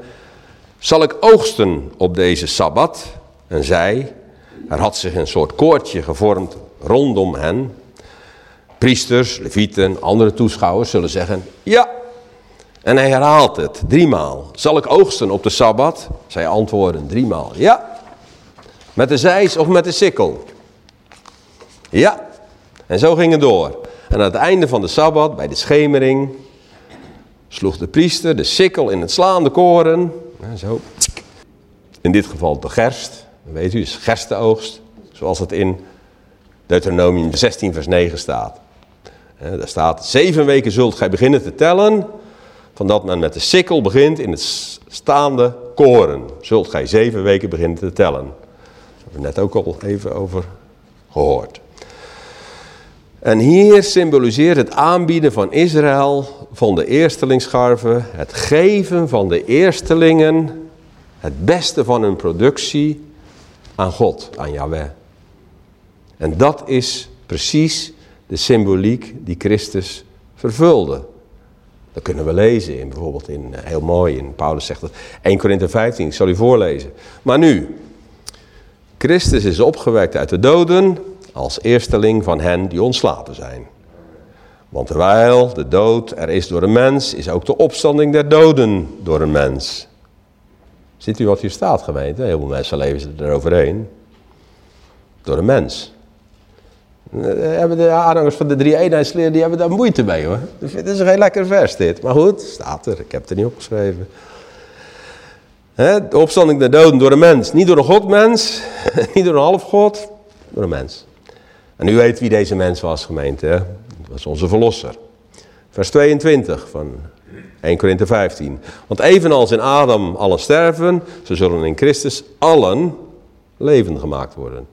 zal ik oogsten op deze Sabbat? En zij, er had zich een soort koordje gevormd rondom hen, priesters, levieten, andere toeschouwers zullen zeggen, ja. En hij herhaalt het driemaal. Zal ik oogsten op de Sabbat? Zij antwoorden driemaal, ja. Met de zeis of met de sikkel? Ja. En zo ging het door. En aan het einde van de Sabbat, bij de schemering, sloeg de priester de sikkel in het slaande koren Zo. In dit geval de gerst. Weet u, is gerstenoogst. Zoals het in Deuteronomium 16 vers 9 staat. Daar staat, zeven weken zult gij beginnen te tellen, van dat men met de sikkel begint in het staande koren. Zult gij zeven weken beginnen te tellen. Daar hebben we net ook al even over gehoord. En hier symboliseert het aanbieden van Israël van de eerstelingsscharven, het geven van de eerstelingen, het beste van hun productie aan God, aan Yahweh. En dat is precies de symboliek die Christus vervulde. Dat kunnen we lezen in bijvoorbeeld in, eh, heel mooi, in Paulus zegt dat 1 Korinthe 15, ik zal u voorlezen. Maar nu, Christus is opgewekt uit de doden als eersteling van hen die ontslapen zijn. Want terwijl de dood er is door een mens, is ook de opstanding der doden door een mens. Ziet u wat hier staat, gemeente? Heel veel mensen leven eroverheen. Door een mens. Eh, hebben de aanhangers van de drie eenheidsleer, die hebben daar moeite mee hoor. Het is een heel lekker vers dit. Maar goed, staat er. Ik heb het er niet opgeschreven. de opstanding der doden door een mens. Niet door een godmens, niet door een halfgod, door een mens. En u weet wie deze mens was, gemeente. Hè? Dat was onze verlosser. Vers 22 van 1 Korinthe 15. Want evenals in Adam allen sterven, zo zullen in Christus allen levend gemaakt worden.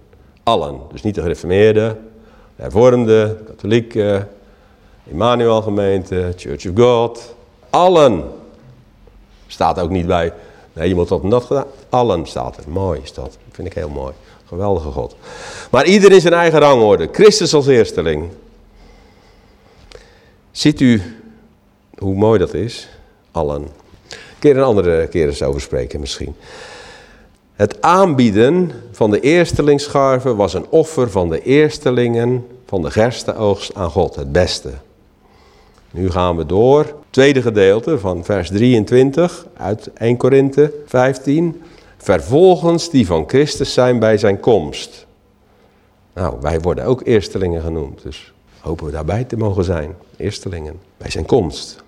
Allen. Dus niet de gereformeerden, de hervormde, de katholieke, gemeente, Church of God. Allen. Staat ook niet bij, nee, je moet dat en gedaan. Allen staat er. Mooi is dat. Dat vind ik heel mooi. Geweldige God. Maar ieder in zijn eigen rangorde. Christus als eersteling. Ziet u hoe mooi dat is? Allen. Een keer een andere keer eens over spreken misschien. Het aanbieden van de eerstelingsscharven was een offer van de eerstelingen van de gerstenoogst aan God, het beste. Nu gaan we door. Tweede gedeelte van vers 23 uit 1 Korinthe 15. Vervolgens die van Christus zijn bij zijn komst. Nou, wij worden ook eerstelingen genoemd, dus hopen we daarbij te mogen zijn. Eerstelingen bij zijn komst.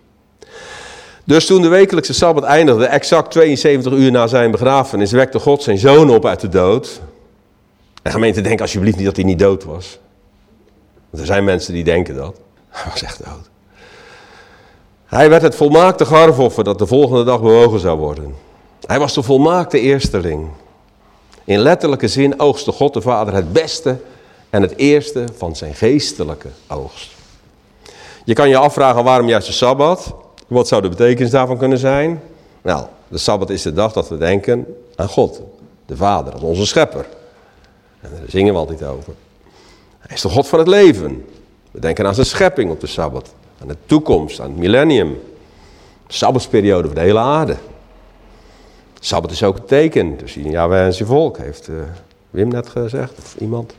Dus toen de wekelijkse Sabbat eindigde, exact 72 uur na zijn begrafenis, wekte God zijn zoon op uit de dood. En gemeente, denk alsjeblieft niet dat hij niet dood was. Er zijn mensen die denken dat. Hij was echt dood. Hij werd het volmaakte garfoffer dat de volgende dag bewogen zou worden. Hij was de volmaakte eersteling. In letterlijke zin oogste God de Vader het beste en het eerste van zijn geestelijke oogst. Je kan je afvragen waarom juist de Sabbat? Wat zou de betekenis daarvan kunnen zijn? Nou, de Sabbat is de dag dat we denken aan God, de Vader, als onze schepper. En daar zingen we altijd over. Hij is de God van het leven. We denken aan zijn schepping op de Sabbat. Aan de toekomst, aan het millennium. De Sabbatsperiode voor de hele aarde. De Sabbat is ook een teken tussen Yahweh en zijn volk, heeft uh, Wim net gezegd, of iemand.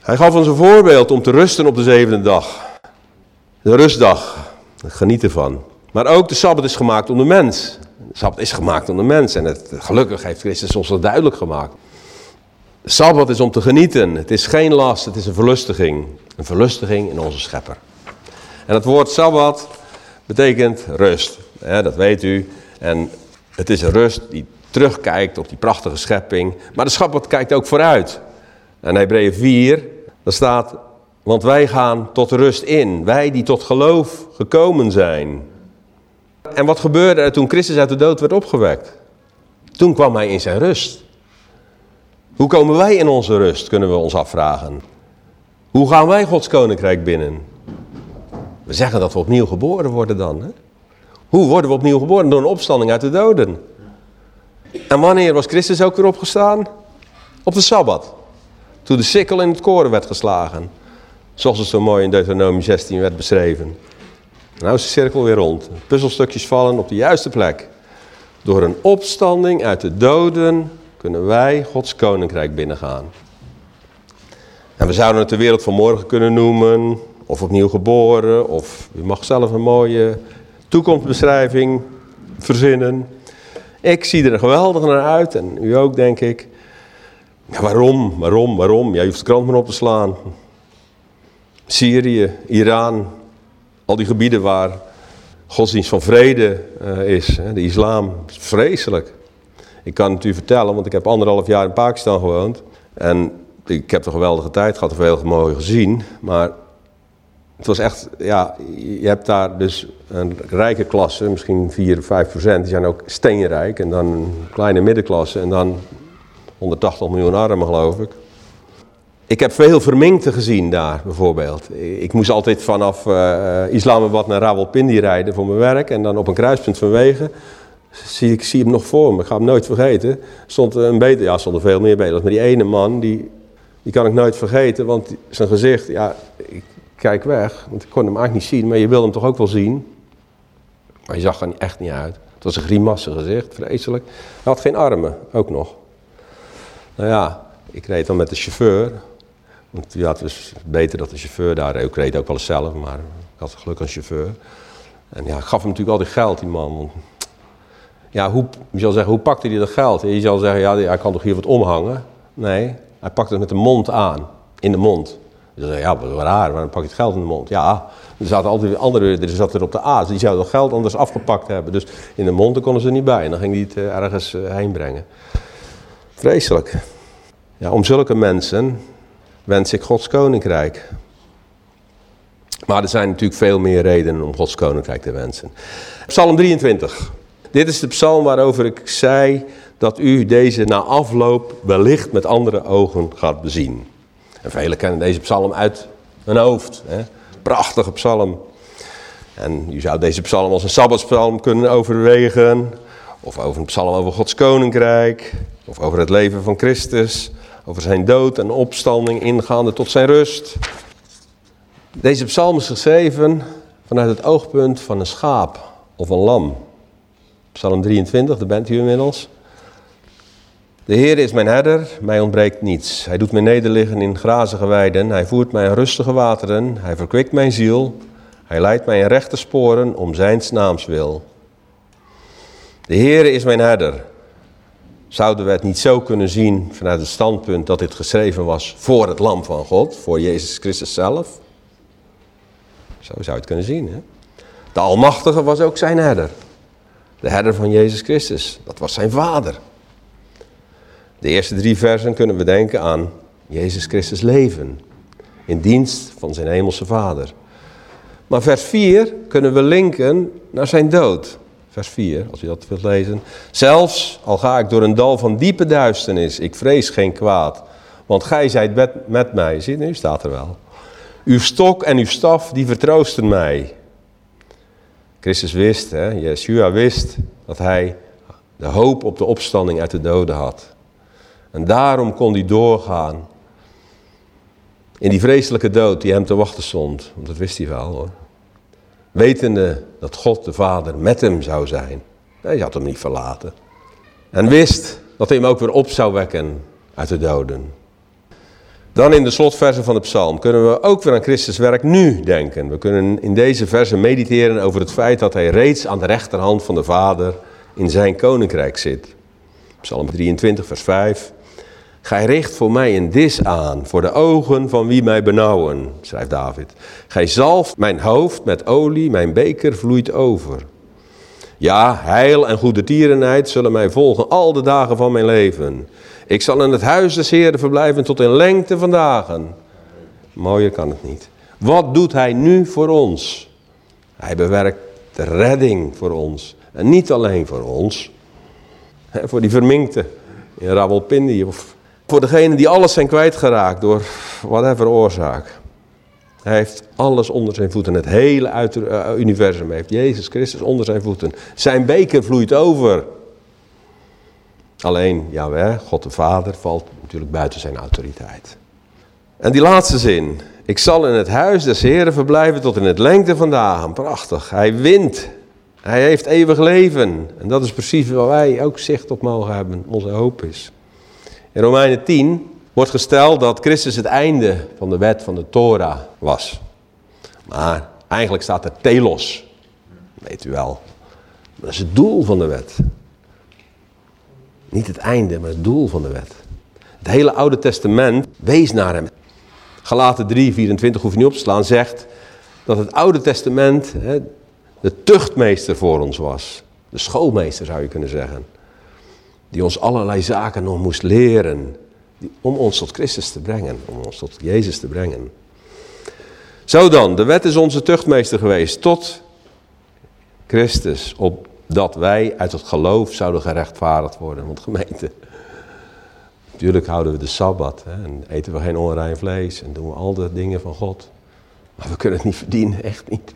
Hij gaf ons een voorbeeld om te rusten op de zevende dag. De rustdag. Geniet ervan. Maar ook de Sabbat is gemaakt om de mens. De Sabbat is gemaakt om de mens. En het, gelukkig heeft Christus ons dat duidelijk gemaakt. Sabbat is om te genieten. Het is geen last, het is een verlustiging. Een verlustiging in onze schepper. En het woord Sabbat betekent rust. dat weet u. En het is een rust die terugkijkt op die prachtige schepping. Maar de Sabbat kijkt ook vooruit. En Hebreeën 4, daar staat want wij gaan tot rust in. Wij die tot geloof gekomen zijn. En wat gebeurde er toen Christus uit de dood werd opgewekt? Toen kwam hij in zijn rust. Hoe komen wij in onze rust, kunnen we ons afvragen. Hoe gaan wij Gods koninkrijk binnen? We zeggen dat we opnieuw geboren worden dan. Hè? Hoe worden we opnieuw geboren? Door een opstanding uit de doden. En wanneer was Christus ook weer opgestaan? Op de Sabbat. Toen de sikkel in het koren werd geslagen. Zoals het zo mooi in Deuteronomie 16 werd beschreven. Nou is de cirkel weer rond. Puzzelstukjes vallen op de juiste plek. Door een opstanding uit de doden kunnen wij Gods koninkrijk binnengaan. En we zouden het de wereld van morgen kunnen noemen, of opnieuw geboren, of u mag zelf een mooie toekomstbeschrijving verzinnen. Ik zie er geweldig naar uit en u ook denk ik. Ja, waarom, waarom, waarom? Ja, je hoeft de krant maar op te slaan. Syrië, Iran, al die gebieden waar godsdienst van vrede uh, is. De islam is vreselijk. Ik kan het u vertellen, want ik heb anderhalf jaar in Pakistan gewoond. En ik heb een geweldige tijd gehad, veel mooi gezien. Maar het was echt, ja, je hebt daar dus een rijke klasse, misschien 4 of 5 procent, die zijn ook steenrijk. En dan een kleine middenklasse en dan 180 miljoen armen, geloof ik. Ik heb veel verminkte gezien daar, bijvoorbeeld. Ik moest altijd vanaf uh, Islamabad naar Rawalpindi rijden voor mijn werk. En dan op een kruispunt van wegen ik zie hem nog voor me. Ik ga hem nooit vergeten. Stond een beter, ja, stond er veel meer bij. Maar die ene man, die, die kan ik nooit vergeten. Want zijn gezicht, ja, ik kijk weg. Want ik kon hem eigenlijk niet zien. Maar je wil hem toch ook wel zien. Maar je zag er echt niet uit. Het was een grimasse gezicht, vreselijk. Hij had geen armen, ook nog. Nou ja, ik reed dan met de chauffeur. Want ja, het was beter dat de chauffeur daar reed. Ik reed ook wel eens zelf, maar ik had gelukkig een chauffeur. En ja, ik gaf hem natuurlijk altijd geld, die man. Ja, hoe, je zal zeggen, hoe pakte hij dat geld? Je zal zeggen, ja, hij kan toch hier wat omhangen? Nee, hij pakte het met de mond aan. In de mond. Zei, ja, wat raar, waarom pak je het geld in de mond? Ja, er zaten altijd andere, er zat er op de A, die zouden dat geld anders afgepakt hebben. Dus in de mond konden ze niet bij en dan ging hij het eh, ergens eh, heen brengen. Vreselijk. Ja, om zulke mensen wens ik Gods koninkrijk. Maar er zijn natuurlijk veel meer redenen om Gods koninkrijk te wensen. Psalm 23. Dit is de psalm waarover ik zei dat u deze na afloop wellicht met andere ogen gaat bezien. En velen kennen deze psalm uit hun hoofd. Hè? Prachtige psalm. En u zou deze psalm als een sabbatspsalm kunnen overwegen. Of over een psalm over Gods koninkrijk. Of over het leven van Christus. Over zijn dood en opstanding ingaande tot zijn rust. Deze psalm is geschreven vanuit het oogpunt van een schaap of een lam. Psalm 23, daar bent u inmiddels. De Heer is mijn herder, mij ontbreekt niets. Hij doet mij nederliggen in grazige weiden. Hij voert mij in rustige wateren. Hij verkwikt mijn ziel. Hij leidt mij in rechte sporen om zijn naams wil. De Heer is mijn herder. Zouden we het niet zo kunnen zien vanuit het standpunt dat dit geschreven was voor het lam van God, voor Jezus Christus zelf? Zo zou je het kunnen zien. Hè? De Almachtige was ook zijn herder. De herder van Jezus Christus. Dat was zijn vader. De eerste drie versen kunnen we denken aan Jezus Christus leven. In dienst van zijn hemelse vader. Maar vers 4 kunnen we linken naar zijn dood. Vers 4, als u dat wilt lezen. Zelfs al ga ik door een dal van diepe duisternis, ik vrees geen kwaad. Want gij zijt met, met mij. Zie nu staat er wel. Uw stok en uw staf, die vertroosten mij. Christus wist, hè, Yeshua wist dat hij de hoop op de opstanding uit de doden had. En daarom kon hij doorgaan in die vreselijke dood die hem te wachten stond. Want dat wist hij wel hoor. Wetende dat God de Vader met hem zou zijn. Hij had hem niet verlaten. En wist dat hij hem ook weer op zou wekken uit de doden. Dan in de slotversen van de psalm kunnen we ook weer aan Christus werk nu denken. We kunnen in deze versen mediteren over het feit dat hij reeds aan de rechterhand van de Vader in zijn koninkrijk zit. Psalm 23, vers 5. Gij richt voor mij een dis aan, voor de ogen van wie mij benauwen, schrijft David. Gij zalft mijn hoofd met olie, mijn beker vloeit over. Ja, heil en goede tierenheid zullen mij volgen al de dagen van mijn leven. Ik zal in het huis des Heren verblijven tot in lengte van dagen. Mooier kan het niet. Wat doet hij nu voor ons? Hij bewerkt de redding voor ons. En niet alleen voor ons. Voor die verminkte in Rawalpindi of voor degenen die alles zijn kwijtgeraakt door whatever oorzaak. Hij heeft alles onder zijn voeten. Het hele eh, universum heeft Jezus Christus onder zijn voeten. Zijn beker vloeit over. Alleen, Jawel, God de Vader, valt natuurlijk buiten zijn autoriteit. En die laatste zin. Ik zal in het huis des Heren verblijven tot in het lengte van dagen. Prachtig. Hij wint. Hij heeft eeuwig leven. En dat is precies waar wij ook zicht op mogen hebben. Onze hoop is. In Romeinen 10 wordt gesteld dat Christus het einde van de wet van de Torah was. Maar eigenlijk staat er telos. Weet u wel. Dat is het doel van de wet. Niet het einde, maar het doel van de wet. Het hele Oude Testament wees naar hem. Galaten 3, 24 hoef je niet op te slaan, zegt dat het Oude Testament, de tuchtmeester voor ons was. De schoolmeester zou je kunnen zeggen. Die ons allerlei zaken nog moest leren. om ons tot Christus te brengen. Om ons tot Jezus te brengen. Zo dan, de wet is onze tuchtmeester geweest tot Christus. Opdat wij uit het geloof zouden gerechtvaardigd worden. Want gemeente, natuurlijk houden we de Sabbat. Hè, en eten we geen onrein vlees. En doen we al de dingen van God. Maar we kunnen het niet verdienen, echt niet.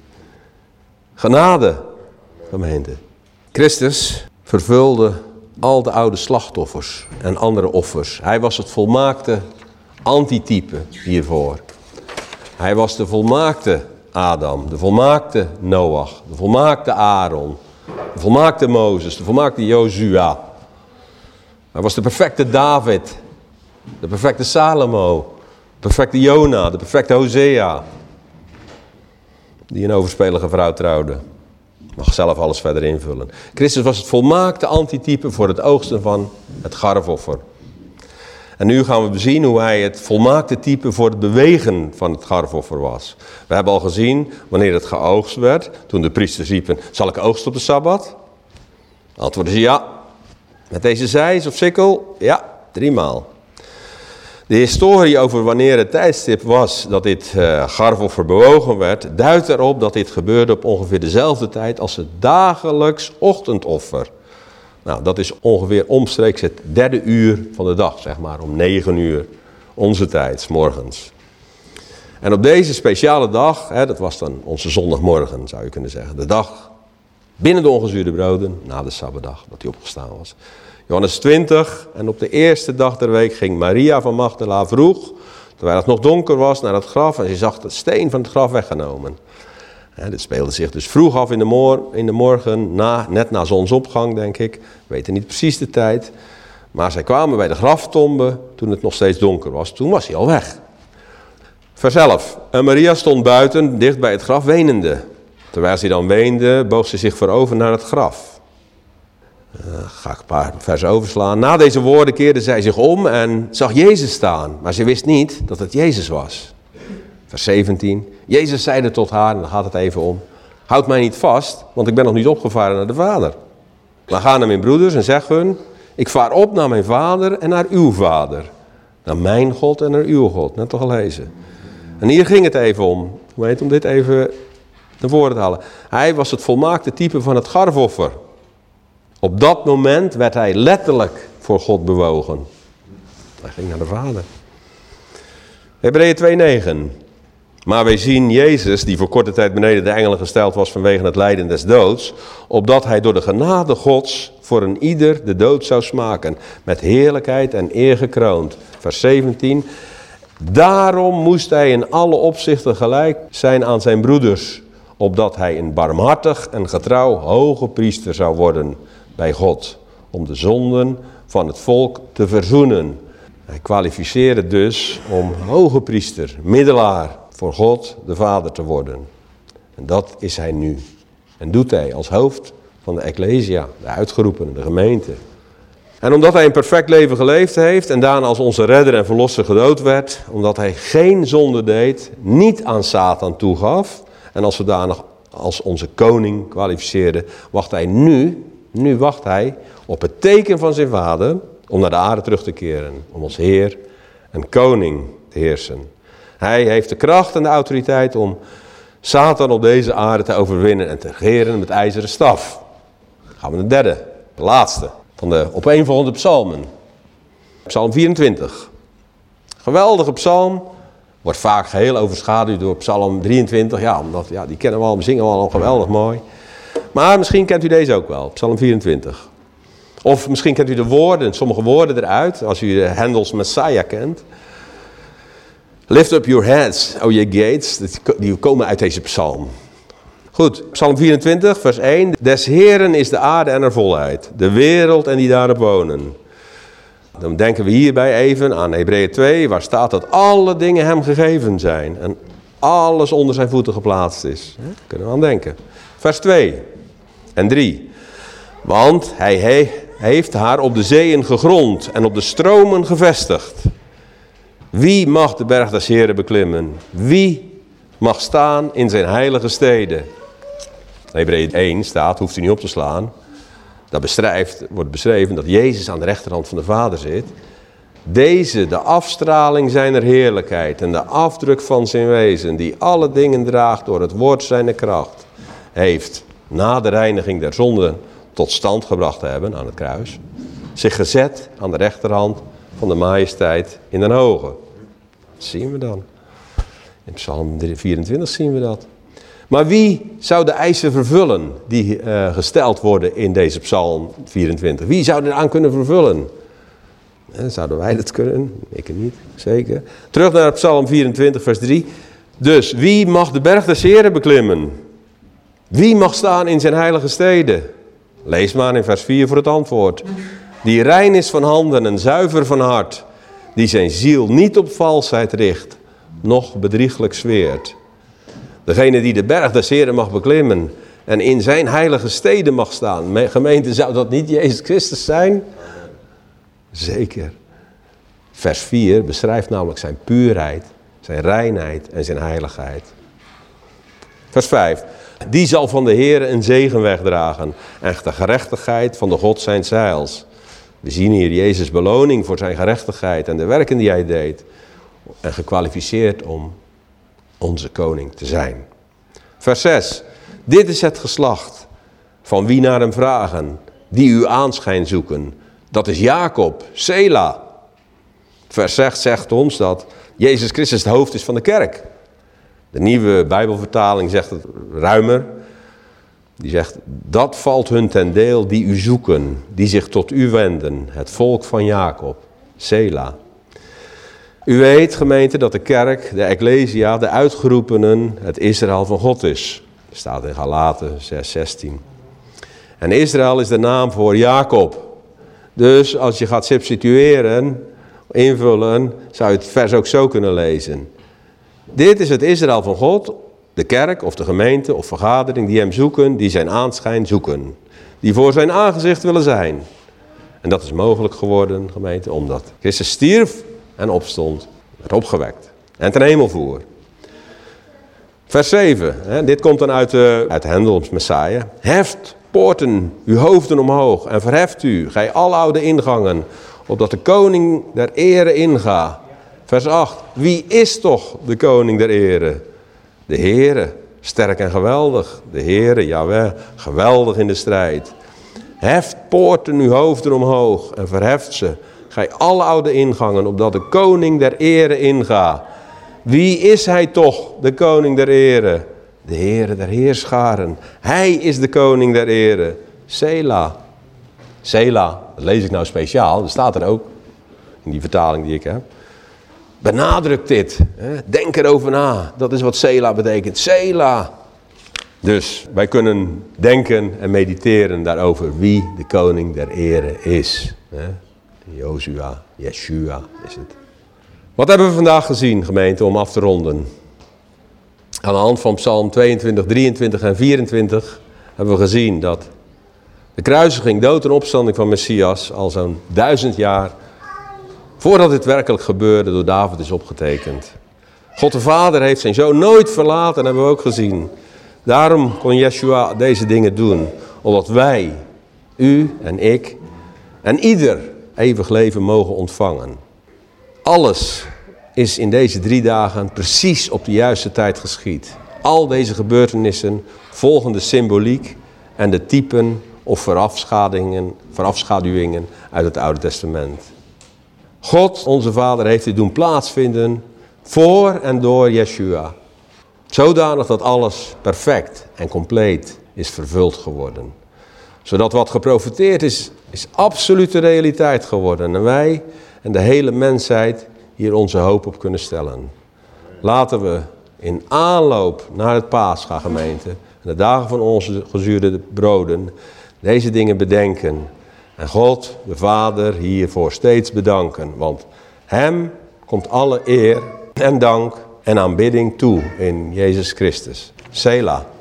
Genade, gemeente. Christus vervulde al de oude slachtoffers en andere offers. Hij was het volmaakte antitype hiervoor. Hij was de volmaakte Adam, de volmaakte Noach, de volmaakte Aaron, de volmaakte Mozes, de volmaakte Jozua. Hij was de perfecte David, de perfecte Salomo, de perfecte Jona, de perfecte Hosea, die een overspelige vrouw trouwde. Mag zelf alles verder invullen. Christus was het volmaakte antitype voor het oogsten van het garfoffer. En nu gaan we zien hoe hij het volmaakte type voor het bewegen van het garfoffer was. We hebben al gezien wanneer het geoogst werd, toen de priesters riepen, zal ik oogsten op de Sabbat? Antwoorden ze ja. Met deze zijs of sikkel? Ja, driemaal. De historie over wanneer het tijdstip was dat dit uh, garfoffer bewogen werd, duidt erop dat dit gebeurde op ongeveer dezelfde tijd als het dagelijks ochtendoffer. Nou, dat is ongeveer omstreeks het derde uur van de dag, zeg maar, om negen uur onze tijd, morgens. En op deze speciale dag, hè, dat was dan onze zondagmorgen zou je kunnen zeggen, de dag binnen de ongezuurde broden, na de Sabbatdag, dat hij opgestaan was. Johannes 20, en op de eerste dag der week ging Maria van Magdala vroeg, terwijl het nog donker was, naar het graf en ze zag de steen van het graf weggenomen. He, dit speelde zich dus vroeg af in de, in de morgen, na, net na zonsopgang denk ik. We weten niet precies de tijd. Maar zij kwamen bij de graftombe toen het nog steeds donker was. Toen was hij al weg. 11. En Maria stond buiten, dicht bij het graf, wenende. Terwijl ze dan weende, boog ze zich voorover naar het graf. Uh, ga ik een paar versen overslaan. Na deze woorden keerde zij zich om en zag Jezus staan. Maar ze wist niet dat het Jezus was. Vers 17. Jezus zeide tot haar, en daar gaat het even om. Houd mij niet vast, want ik ben nog niet opgevaren naar de Vader. Maar ga naar mijn broeders en zeg hun, ik vaar op naar mijn Vader en naar uw Vader. Naar mijn God en naar uw God, net toch lezen. En hier ging het even om. Hoe heet om dit even naar voren te halen. Hij was het volmaakte type van het garfoffer. Op dat moment werd hij letterlijk voor God bewogen. Hij ging naar de Vader. Hebreeën 2:9. Maar wij zien Jezus, die voor korte tijd beneden de engelen gesteld was vanwege het lijden des doods, opdat hij door de genade Gods voor een ieder de dood zou smaken, met heerlijkheid en eer gekroond. Vers 17. Daarom moest hij in alle opzichten gelijk zijn aan zijn broeders, opdat hij een barmhartig en getrouw hoge priester zou worden bij God, om de zonden van het volk te verzoenen. Hij kwalificeerde dus om hoge priester, middelaar voor God de Vader te worden. En dat is hij nu. En doet hij als hoofd van de Ecclesia, de uitgeroepenen, de gemeente. En omdat hij een perfect leven geleefd heeft en daarna als onze redder en verlosser gedood werd, omdat hij geen zonde deed, niet aan Satan toegaf en als zodanig als onze koning kwalificeerde, wacht hij nu, nu wacht hij op het teken van zijn vader om naar de aarde terug te keren, om als heer en koning te heersen. Hij heeft de kracht en de autoriteit om Satan op deze aarde te overwinnen en te regeren met ijzeren staf. Dan gaan we naar de derde, de laatste van de opeenvolgende psalmen. Psalm 24. Geweldige psalm. Wordt vaak geheel overschaduwd door psalm 23. Ja, omdat, ja die kennen we al, we zingen we al geweldig mooi. Maar misschien kent u deze ook wel, psalm 24. Of misschien kent u de woorden, sommige woorden eruit, als u Hendels Messiah kent. Lift up your heads, o je gates. Die komen uit deze psalm. Goed, psalm 24, vers 1. Des Heren is de aarde en haar volheid, de wereld en die daarop wonen. Dan denken we hierbij even aan Hebreeën 2, waar staat dat alle dingen hem gegeven zijn. En alles onder zijn voeten geplaatst is. Kunnen we aan denken. Vers 2 en 3. Want hij heeft haar op de zeeën gegrond en op de stromen gevestigd. Wie mag de berg des Heren beklimmen? Wie mag staan in zijn heilige steden? Hebreeën 1 staat, hoeft u niet op te slaan. Dat beschrijft, wordt beschreven dat Jezus aan de rechterhand van de Vader zit. Deze, de afstraling zijner heerlijkheid en de afdruk van zijn wezen, die alle dingen draagt door het woord zijner kracht, heeft na de reiniging der zonden tot stand gebracht te hebben aan het kruis, zich gezet aan de rechterhand van de majesteit in den hoge. Dat zien we dan. In Psalm 24 zien we dat. Maar wie zou de eisen vervullen die uh, gesteld worden in deze Psalm 24? Wie zou eraan kunnen vervullen? Eh, zouden wij dat kunnen? Ik niet, zeker. Terug naar Psalm 24, vers 3. Dus wie mag de berg des Heren beklimmen? Wie mag staan in zijn heilige steden? Lees maar in vers 4 voor het antwoord. Die rein is van handen en zuiver van hart. Die zijn ziel niet op valsheid richt, noch bedrieglijk zweert. Degene die de berg des Heren mag beklimmen en in zijn heilige steden mag staan. Gemeente, zou dat niet Jezus Christus zijn? Zeker. Vers 4 beschrijft namelijk zijn puurheid, zijn reinheid en zijn heiligheid. Vers 5. Die zal van de Heer een zegen wegdragen en de gerechtigheid van de God zijn zeils. We zien hier Jezus beloning voor zijn gerechtigheid en de werken die hij deed. En gekwalificeerd om onze koning te zijn. Vers 6. Dit is het geslacht van wie naar hem vragen, die uw aanschijn zoeken. Dat is Jacob, Sela. Vers 6 zegt ons dat Jezus Christus het hoofd is van de kerk. De nieuwe Bijbelvertaling zegt het ruimer. Die zegt, dat valt hun ten deel die u zoeken, die zich tot u wenden, het volk van Jacob, Sela. U weet, gemeente, dat de kerk, de Ecclesia, de uitgeroepenen, het Israël van God is. Dat staat in Galaten 6, 16. En Israël is de naam voor Jacob. Dus als je gaat substitueren, invullen, zou je het vers ook zo kunnen lezen. Dit is het Israël van God, de kerk of de gemeente of vergadering die hem zoeken, die zijn aanschijn zoeken. Die voor zijn aangezicht willen zijn. En dat is mogelijk geworden, gemeente, omdat Christus stierf en opstond, werd opgewekt en ten hemel voer. Vers 7, hè, dit komt dan uit, de, uit Hendels Messiah. Heft poorten uw hoofden omhoog en verheft u, gij oude ingangen, opdat de koning der ere inga. Vers 8, wie is toch de koning der ere? De Heere, sterk en geweldig. De Heere, Jawel, geweldig in de strijd. Heft poorten uw hoofden omhoog en verheft ze. Gij alle oude ingangen, opdat de koning der ere inga. Wie is hij toch, de koning der ere? De Heere der heerscharen. Hij is de koning der ere. Sela. Sela, dat lees ik nou speciaal, dat staat er ook. In die vertaling die ik heb. Benadrukt dit. Denk erover na. Dat is wat Sela betekent. Sela. Dus wij kunnen denken en mediteren daarover wie de koning der ere is. Joshua, Yeshua is het. Wat hebben we vandaag gezien, gemeente, om af te ronden? Aan de hand van Psalm 22, 23 en 24 hebben we gezien dat de kruisiging, dood en opstanding van Messias al zo'n duizend jaar voordat dit werkelijk gebeurde door David is opgetekend. God de Vader heeft zijn zoon nooit verlaten, hebben we ook gezien. Daarom kon Yeshua deze dingen doen, omdat wij, u en ik en ieder eeuwig leven mogen ontvangen. Alles is in deze drie dagen precies op de juiste tijd geschied. Al deze gebeurtenissen volgen de symboliek en de typen of verafschaduwingen uit het Oude Testament. God, onze Vader, heeft dit doen plaatsvinden voor en door Yeshua. Zodanig dat alles perfect en compleet is vervuld geworden. Zodat wat geprofiteerd is, is absolute realiteit geworden. En wij en de hele mensheid hier onze hoop op kunnen stellen. Laten we in aanloop naar het Pascha gemeente en de dagen van onze gezuurde broden deze dingen bedenken en God, de Vader, hiervoor steeds bedanken. Want Hem komt alle eer en dank en aanbidding toe in Jezus Christus. Sela. Amen.